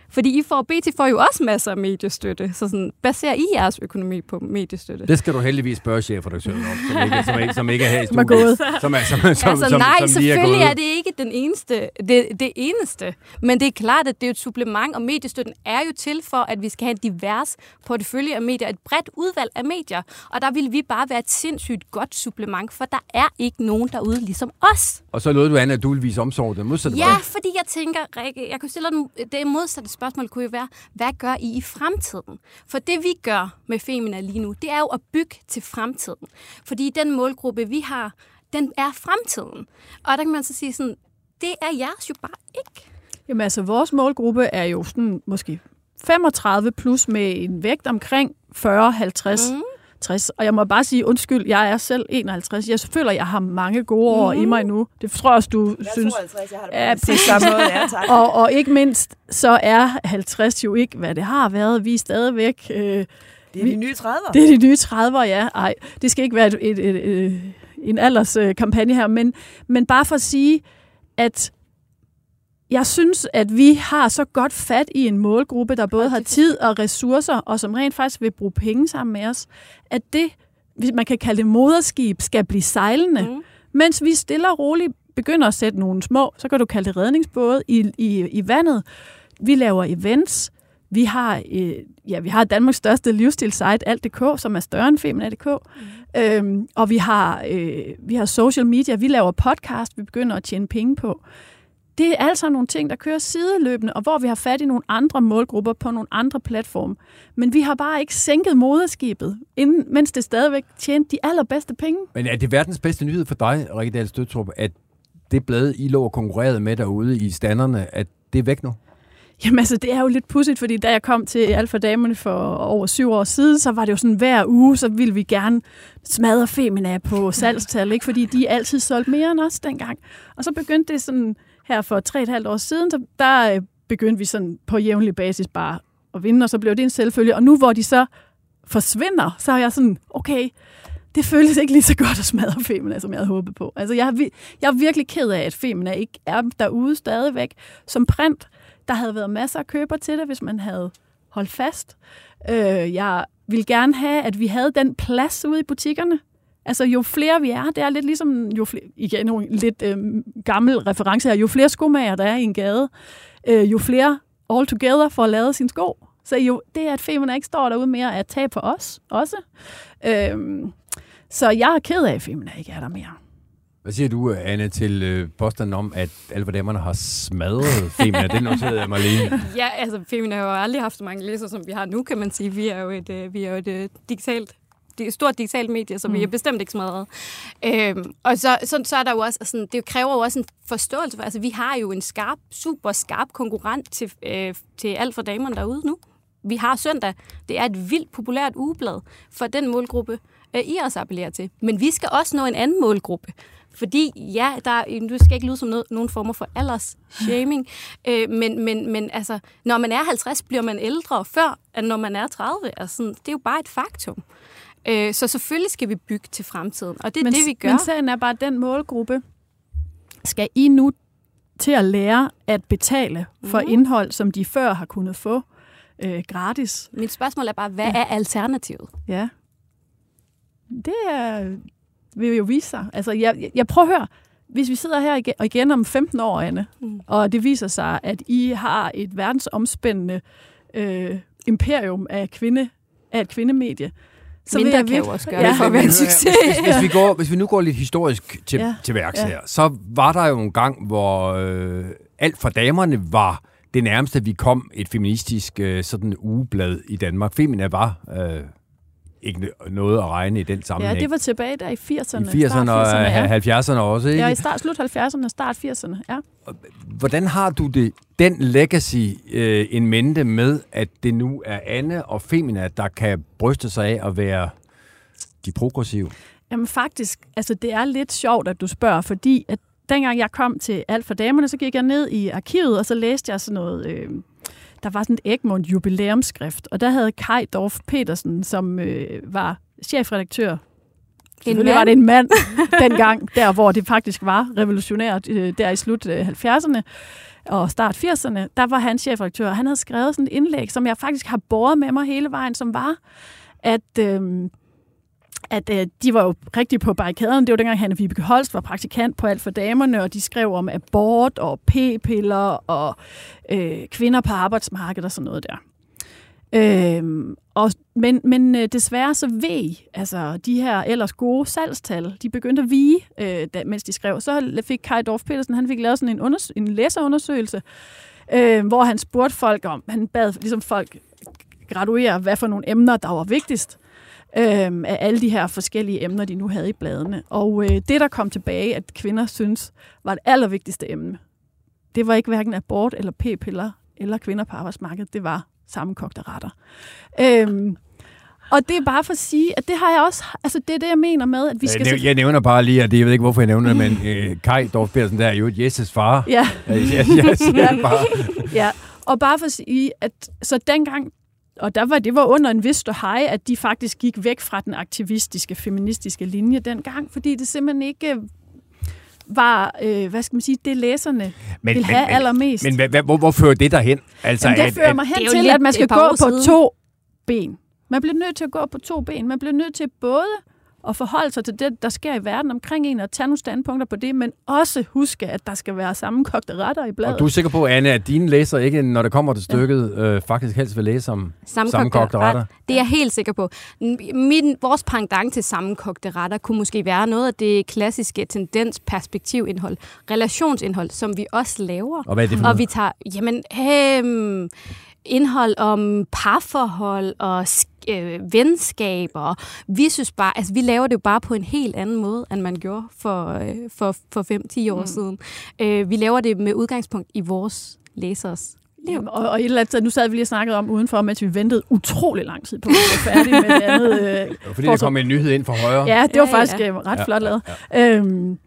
Fordi I får, BT får jo også masser af mediestøtte. Så sådan, baserer I jeres økonomi på mediestøtte? Det skal du heldigvis spørge chefredaktøren om, som ikke, som ikke, som ikke er her i Som er studiet. gået. Som er, som, som, altså som, nej, som er selvfølgelig gået. er det ikke den eneste, det, det eneste. Men det er klart, at det er et supplement, og mediestøtten er jo til for, at vi skal have en divers portefølje af medier, et bredt udvalg af medier. Og der vil vi bare være et sindssygt godt supplement, for der er ikke nogen derude ligesom os. Og så lød du an, at du vil vise omsorg den modsatte Ja, vej. fordi jeg tænker, Rikke, jeg kunne stille dig det modsatte spørgsmål kunne jo være, hvad gør I i fremtiden? For det vi gør med Femina lige nu, det er jo at bygge til fremtiden. Fordi den målgruppe, vi har, den er fremtiden. Og der kan man så sige sådan, det er jeres jo bare ikke. Jamen altså, vores målgruppe er jo sådan måske 35 plus med en vægt omkring 40, 50, mm. 60. Og jeg må bare sige, undskyld, jeg er selv 51. Jeg føler, jeg har mange gode år mm. i mig nu. Det tror jeg også, du Jeg er synes. 52, jeg har det på Ja, præcis samme måde. Ja, tak. Og, og ikke mindst, så er 50 jo ikke, hvad det har været. Vi er stadigvæk... Øh, Det er de nye 30'er. det er de nye 30'er, ja. Ej, det skal ikke være et, et, et, et, en alderskampagne her, men, men bare for at sige, at jeg synes, at vi har så godt fat i en målgruppe, der både har tid og ressourcer, og som rent faktisk vil bruge penge sammen med os, at det, hvis man kan kalde det moderskib, skal blive sejlende. Mm. Mens vi stille og roligt begynder at sætte nogle små, så kan du kalde det redningsbåde, i, i, i vandet. Vi laver events. Vi har, øh, ja, vi har Danmarks største livsstilsite, alt.dk, som er større end Femina.dk. Mm. Øhm, og vi har, øh, vi har social media. Vi laver podcast, vi begynder at tjene penge på. Det er altså nogle ting, der kører sideløbende, og hvor vi har fat i nogle andre målgrupper på nogle andre platforme. Men vi har bare ikke sænket moderskibet, inden, mens det stadigvæk tjente de allerbedste penge. Men er det verdens bedste nyhed for dig, Rikke Dahl Støtrup, at det blad, I lå og konkurrerede med derude i standerne, at det er væk nu? Jamen altså, det er jo lidt pudsigt, fordi da jeg kom til Alfa Damerne for over syv år siden, så var det jo sådan hver uge, så ville vi gerne smadre Femina på salgstal, ikke? fordi de altid solgte mere end os dengang. Og så begyndte det sådan her for tre og et halvt år siden, så der øh, begyndte vi sådan på jævnlig basis bare at vinde, og så blev det en selvfølge. Og nu hvor de så forsvinder, så er jeg sådan, okay, det føles ikke lige så godt at smadre Femina, som jeg havde håbet på. Altså, jeg, er, jeg er virkelig ked af, at Femina ikke er derude stadigvæk som print. Der havde været masser af køber til det, hvis man havde holdt fast. Øh, jeg vil gerne have, at vi havde den plads ude i butikkerne. Altså, jo flere vi er, det er lidt ligesom, jo flere, igen nogle lidt øh, gammel reference her, jo flere skomager der er i en gade, øh, jo flere all together får lavet sin sko. Så jo, det, at Femina ikke står derude mere, er at tage på os også. Øh, så jeg er ked af, at Femina ikke er der mere. Hvad siger du, Anne, til øh, påstanden om, at alle damerne har smadret Femina? Det noterede jeg mig lige. Ja, altså Femina har jo aldrig haft så mange læsere, som vi har nu, kan man sige. Vi er jo et, øh, vi er jo et øh, digitalt et stort digitalt medie, så mm. vi er bestemt ikke smadret. Øhm, og så, så, så er der jo også, altså, det kræver jo også en forståelse for, altså vi har jo en skarp, super skarp konkurrent til, øh, til alt for damerne derude nu. Vi har søndag. Det er et vildt populært ugeblad for den målgruppe, øh, I også appellerer til. Men vi skal også nå en anden målgruppe. Fordi ja, der, du skal ikke lyde som noget, nogen former for alders-shaming, øh, men, men, men altså, når man er 50, bliver man ældre før, end når man er 30. Altså, det er jo bare et faktum. Øh, så selvfølgelig skal vi bygge til fremtiden, og det er men, det, vi gør. Men sagen er bare, at den målgruppe skal I nu til at lære at betale for mm. indhold, som de før har kunnet få øh, gratis. Mit spørgsmål er bare, hvad ja. er alternativet? Ja. Det er, vil jo vise sig. Altså, jeg, jeg, jeg prøver at høre, hvis vi sidder her igen, og igen om 15 år, Anne, mm. og det viser sig, at I har et verdensomspændende øh, imperium af, kvinde, af et kvindemedie, så Mindre kan jo også gøre ja. det for at være en succes. Hvis, hvis, vi går, hvis vi nu går lidt historisk til, ja. til værks ja. her, så var der jo en gang, hvor øh, alt for damerne var det nærmeste, vi kom et feministisk øh, sådan ugeblad i Danmark. Femina var øh, ikke noget at regne i den sammenhæng. Ja, det var tilbage der i 80'erne. I 80'erne og ja. 70'erne også, ikke? Ja, i start, slut 70'erne og start 80'erne, ja. Hvordan har du det, den legacy øh, en mente med, at det nu er Anne og Femina, der kan bryste sig af at være de progressive? Jamen faktisk, altså det er lidt sjovt, at du spørger, fordi at dengang jeg kom til Alt for Damerne, så gik jeg ned i arkivet, og så læste jeg sådan noget... Øh, der var sådan et Egmont jubilæumskrift, og der havde Kai Dorf Petersen, som øh, var chefredaktør Selvfølgelig var det en mand dengang, der hvor det faktisk var revolutionært, øh, der i slut øh, 70'erne og start 80'erne, der var han chefredaktør. Han havde skrevet sådan et indlæg, som jeg faktisk har båret med mig hele vejen, som var, at... Øh, at øh, de var jo rigtig på barrikaderne. Det var dengang, Hanne Vibeke Holst var praktikant på Alt for Damerne, og de skrev om abort og p-piller og øh, kvinder på arbejdsmarkedet og sådan noget der. Øh, og, men, men øh, desværre så ved altså de her ellers gode salgstal, de begyndte at vige, øh, da, mens de skrev. Så fik Kai Dorf Petersen, han fik lavet sådan en, unders- en læserundersøgelse, øh, hvor han spurgte folk om, han bad ligesom folk graduere, hvad for nogle emner, der var vigtigst øh, af alle de her forskellige emner, de nu havde i bladene. Og øh, det, der kom tilbage, at kvinder synes var det allervigtigste emne, det var ikke hverken abort eller p-piller eller kvinder på arbejdsmarkedet, det var sammenkogte retter. Øhm, og det er bare for at sige, at det har jeg også, altså det er det, jeg mener med, at vi skal... Jeg, jeg nævner bare lige, at det, jeg ved ikke, hvorfor jeg nævner det, men øh, Kai Dorf Petersen, der er jo et Jesses far. Ja. Jeg, jeg, jeg ja. bare. ja, og bare for at sige, at så dengang, og der var, det var under en vis hej, at de faktisk gik væk fra den aktivistiske, feministiske linje dengang, fordi det simpelthen ikke var, øh, hvad skal man sige, det læserne men, vil have men, allermest. Men, men hvor, hvor fører det derhen? Altså, Jamen, det fører at, mig hen til, at man skal gå på to ben. Man bliver nødt til at gå på to ben. Man bliver nødt til både at forholde sig til det, der sker i verden omkring en, og tage nogle standpunkter på det, men også huske, at der skal være sammenkogte retter i bladet. Og du er sikker på, Anne, at dine læser ikke, når det kommer til stykket, ja. øh, faktisk helst vil læse om sammenkogte, sammenkogte retter? Det er jeg helt sikker på. Min, vores pendant til sammenkogte retter kunne måske være noget af det klassiske tendens, perspektivindhold, relationsindhold, som vi også laver. Og hvad er det for Og noget? vi tager, jamen, øh, indhold om parforhold og øh, venskaber. Vi synes bare, altså vi laver det jo bare på en helt anden måde, end man gjorde for, øh, for, for 5-10 år mm. siden. Øh, vi laver det med udgangspunkt i vores læsers liv. Og, og et eller andet, nu sad vi lige og snakkede om udenfor, mens vi ventede utrolig lang tid på at være færdige med det andet. Øh, fordi der kom en nyhed ind fra højre. Ja, det var ja, faktisk ja. Øh, ret ja, flot lavet. Ja, ja. Øhm,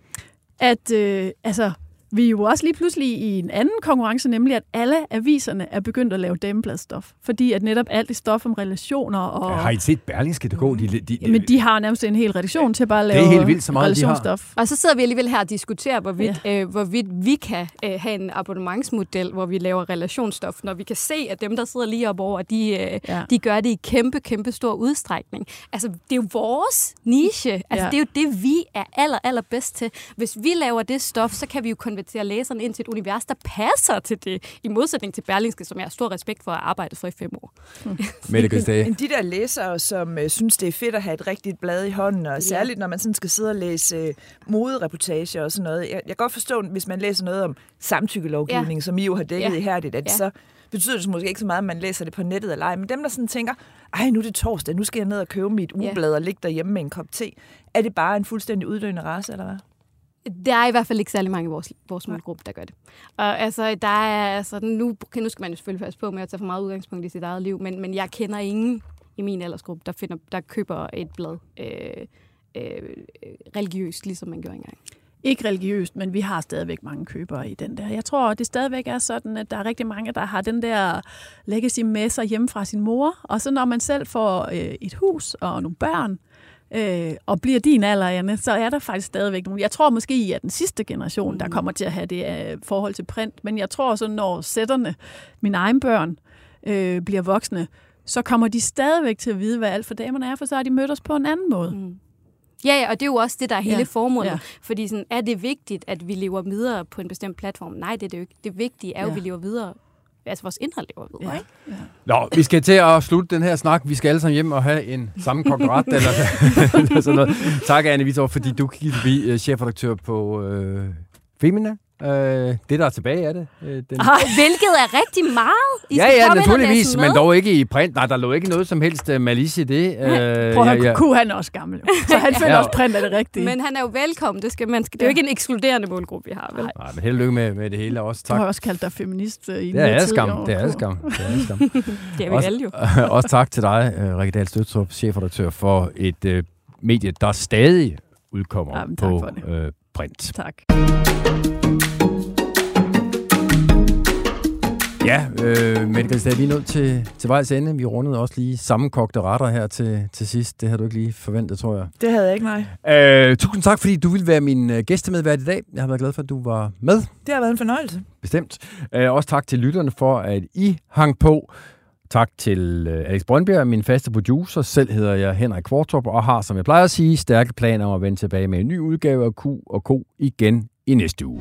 at øh, altså, vi er jo også lige pludselig i en anden konkurrence, nemlig at alle aviserne er begyndt at lave damebladstof. Fordi at netop alt det stof om relationer og... Har I set Berlingske, der går? De, de, de, Men de har nærmest en hel redaktion til bare at lave Det er helt vildt, så meget de har. relationsstof. Og så sidder vi alligevel her og diskuterer, hvorvidt, ja. øh, hvorvidt vi kan øh, have en abonnementsmodel, hvor vi laver relationsstof, når vi kan se, at dem, der sidder lige op over, de, øh, Ja. de gør det i kæmpe, kæmpe stor udstrækning. Altså, det er jo vores niche. Altså, Ja. det er jo det, vi er aller, aller bedst til. Hvis vi laver det stof, så kan vi jo konvertere læserne ind til et univers, der passer til det, i modsætning til Berlingske, som jeg har stor respekt for at arbejde for i fem år. Mette Grisdage. Men de der læsere, som øh, synes, det er fedt at have et rigtigt blad i hånden, og særligt når man sådan skal sidde og læse øh, modereportager og sådan noget. Jeg, jeg kan godt forstå, hvis man læser noget om samtykkelovgivning, ja. som I jo har dækket Ja. ihærdigt, at Ja. så betyder det måske ikke så meget, at man læser det på nettet eller ej. Men dem, der sådan tænker, ej, nu er det torsdag, nu skal jeg ned og købe mit ugeblad og ligge derhjemme med en kop te. Er det bare en fuldstændig uddøende race, eller hvad? Der er i hvert fald ikke særlig mange i vores, vores målgruppe, der gør det. Og altså, der er, altså, nu, nu skal man jo selvfølgelig passe på med at tage for meget udgangspunkt i sit eget liv, men, men jeg kender ingen i min aldersgruppe, der, finder, der køber et blad øh, øh, religiøst, ligesom man gjorde engang. Ikke religiøst, men vi har stadigvæk mange købere i den der. Jeg tror, det stadigvæk er sådan, at der er rigtig mange, der har den der legacy med sig hjemme fra sin mor. Og så når man selv får øh, et hus og nogle børn, øh, og bliver din alder, Anne, så er der faktisk stadigvæk nogle. Jeg tror måske, I er den sidste generation, der kommer til at have det øh, forhold til print. Men jeg tror så, når sætterne, mine egne børn, øh, bliver voksne, så kommer de stadigvæk til at vide, hvad alt for damerne er, for så har de mødt os på en anden måde. Mm. Ja, ja, og det er jo også det, der er hele Ja, ja. formålet. ja. Ja. Fordi sådan, er det vigtigt, at vi lever videre på en bestemt platform? Nej, det er det jo ikke. Det vigtige er jo, Ja. at vi lever videre. Altså, vores indhold lever videre, Ja. ikke? Nå, vi skal til at slutte den her snak. Vi skal alle sammen hjem og have en sammenkogt ret, eller, eller sådan noget. Tak, Anne Vitor, fordi du gik forbi uh, chefredaktør på uh, Femina. Uh, det, der er tilbage af det. Uh, den... Hvilket er rigtig meget. I ja, skal ja, naturligvis, men dog ikke i print. Nej, der lå ikke noget som helst uh, malice i det. Uh, Prøv at ja, høre, ja. kunne han også gammel. Så han føler Ja. også print er det rigtige. Men han er jo velkommen. Det, skal man, det er jo ikke en ekskluderende målgruppe, vi har. Vel? Nej, men held og lykke med, med det hele også. Du Tak. har også kaldt dig feminist øh, i Det er skam. Det er skam. Det er skam. Det er vi Også- alle jo. også tak til dig, uh, Rikke Dahl Støtrup, chefredaktør for et uh, medie, der stadig udkommer Jamen, på uh, print. Tak. Ja, øh, Grisdal, vi er nået til, til vejs ende. Vi rundede også lige sammenkogte retter her til, til sidst. Det havde du ikke lige forventet, tror jeg. Det havde jeg ikke, nej. Øh, tusind tak, fordi du ville være min øh, gæstemedvært i dag. Jeg har været glad for, at du var med. Det har været en fornøjelse. Bestemt. Øh, også tak til lytterne for, at I hang på. Tak til øh, Alex Brøndbjerg, min faste producer. Selv hedder jeg Henrik Kvartrup og har, som jeg plejer at sige, stærke planer om at vende tilbage med en ny udgave af Q og K igen i næste uge.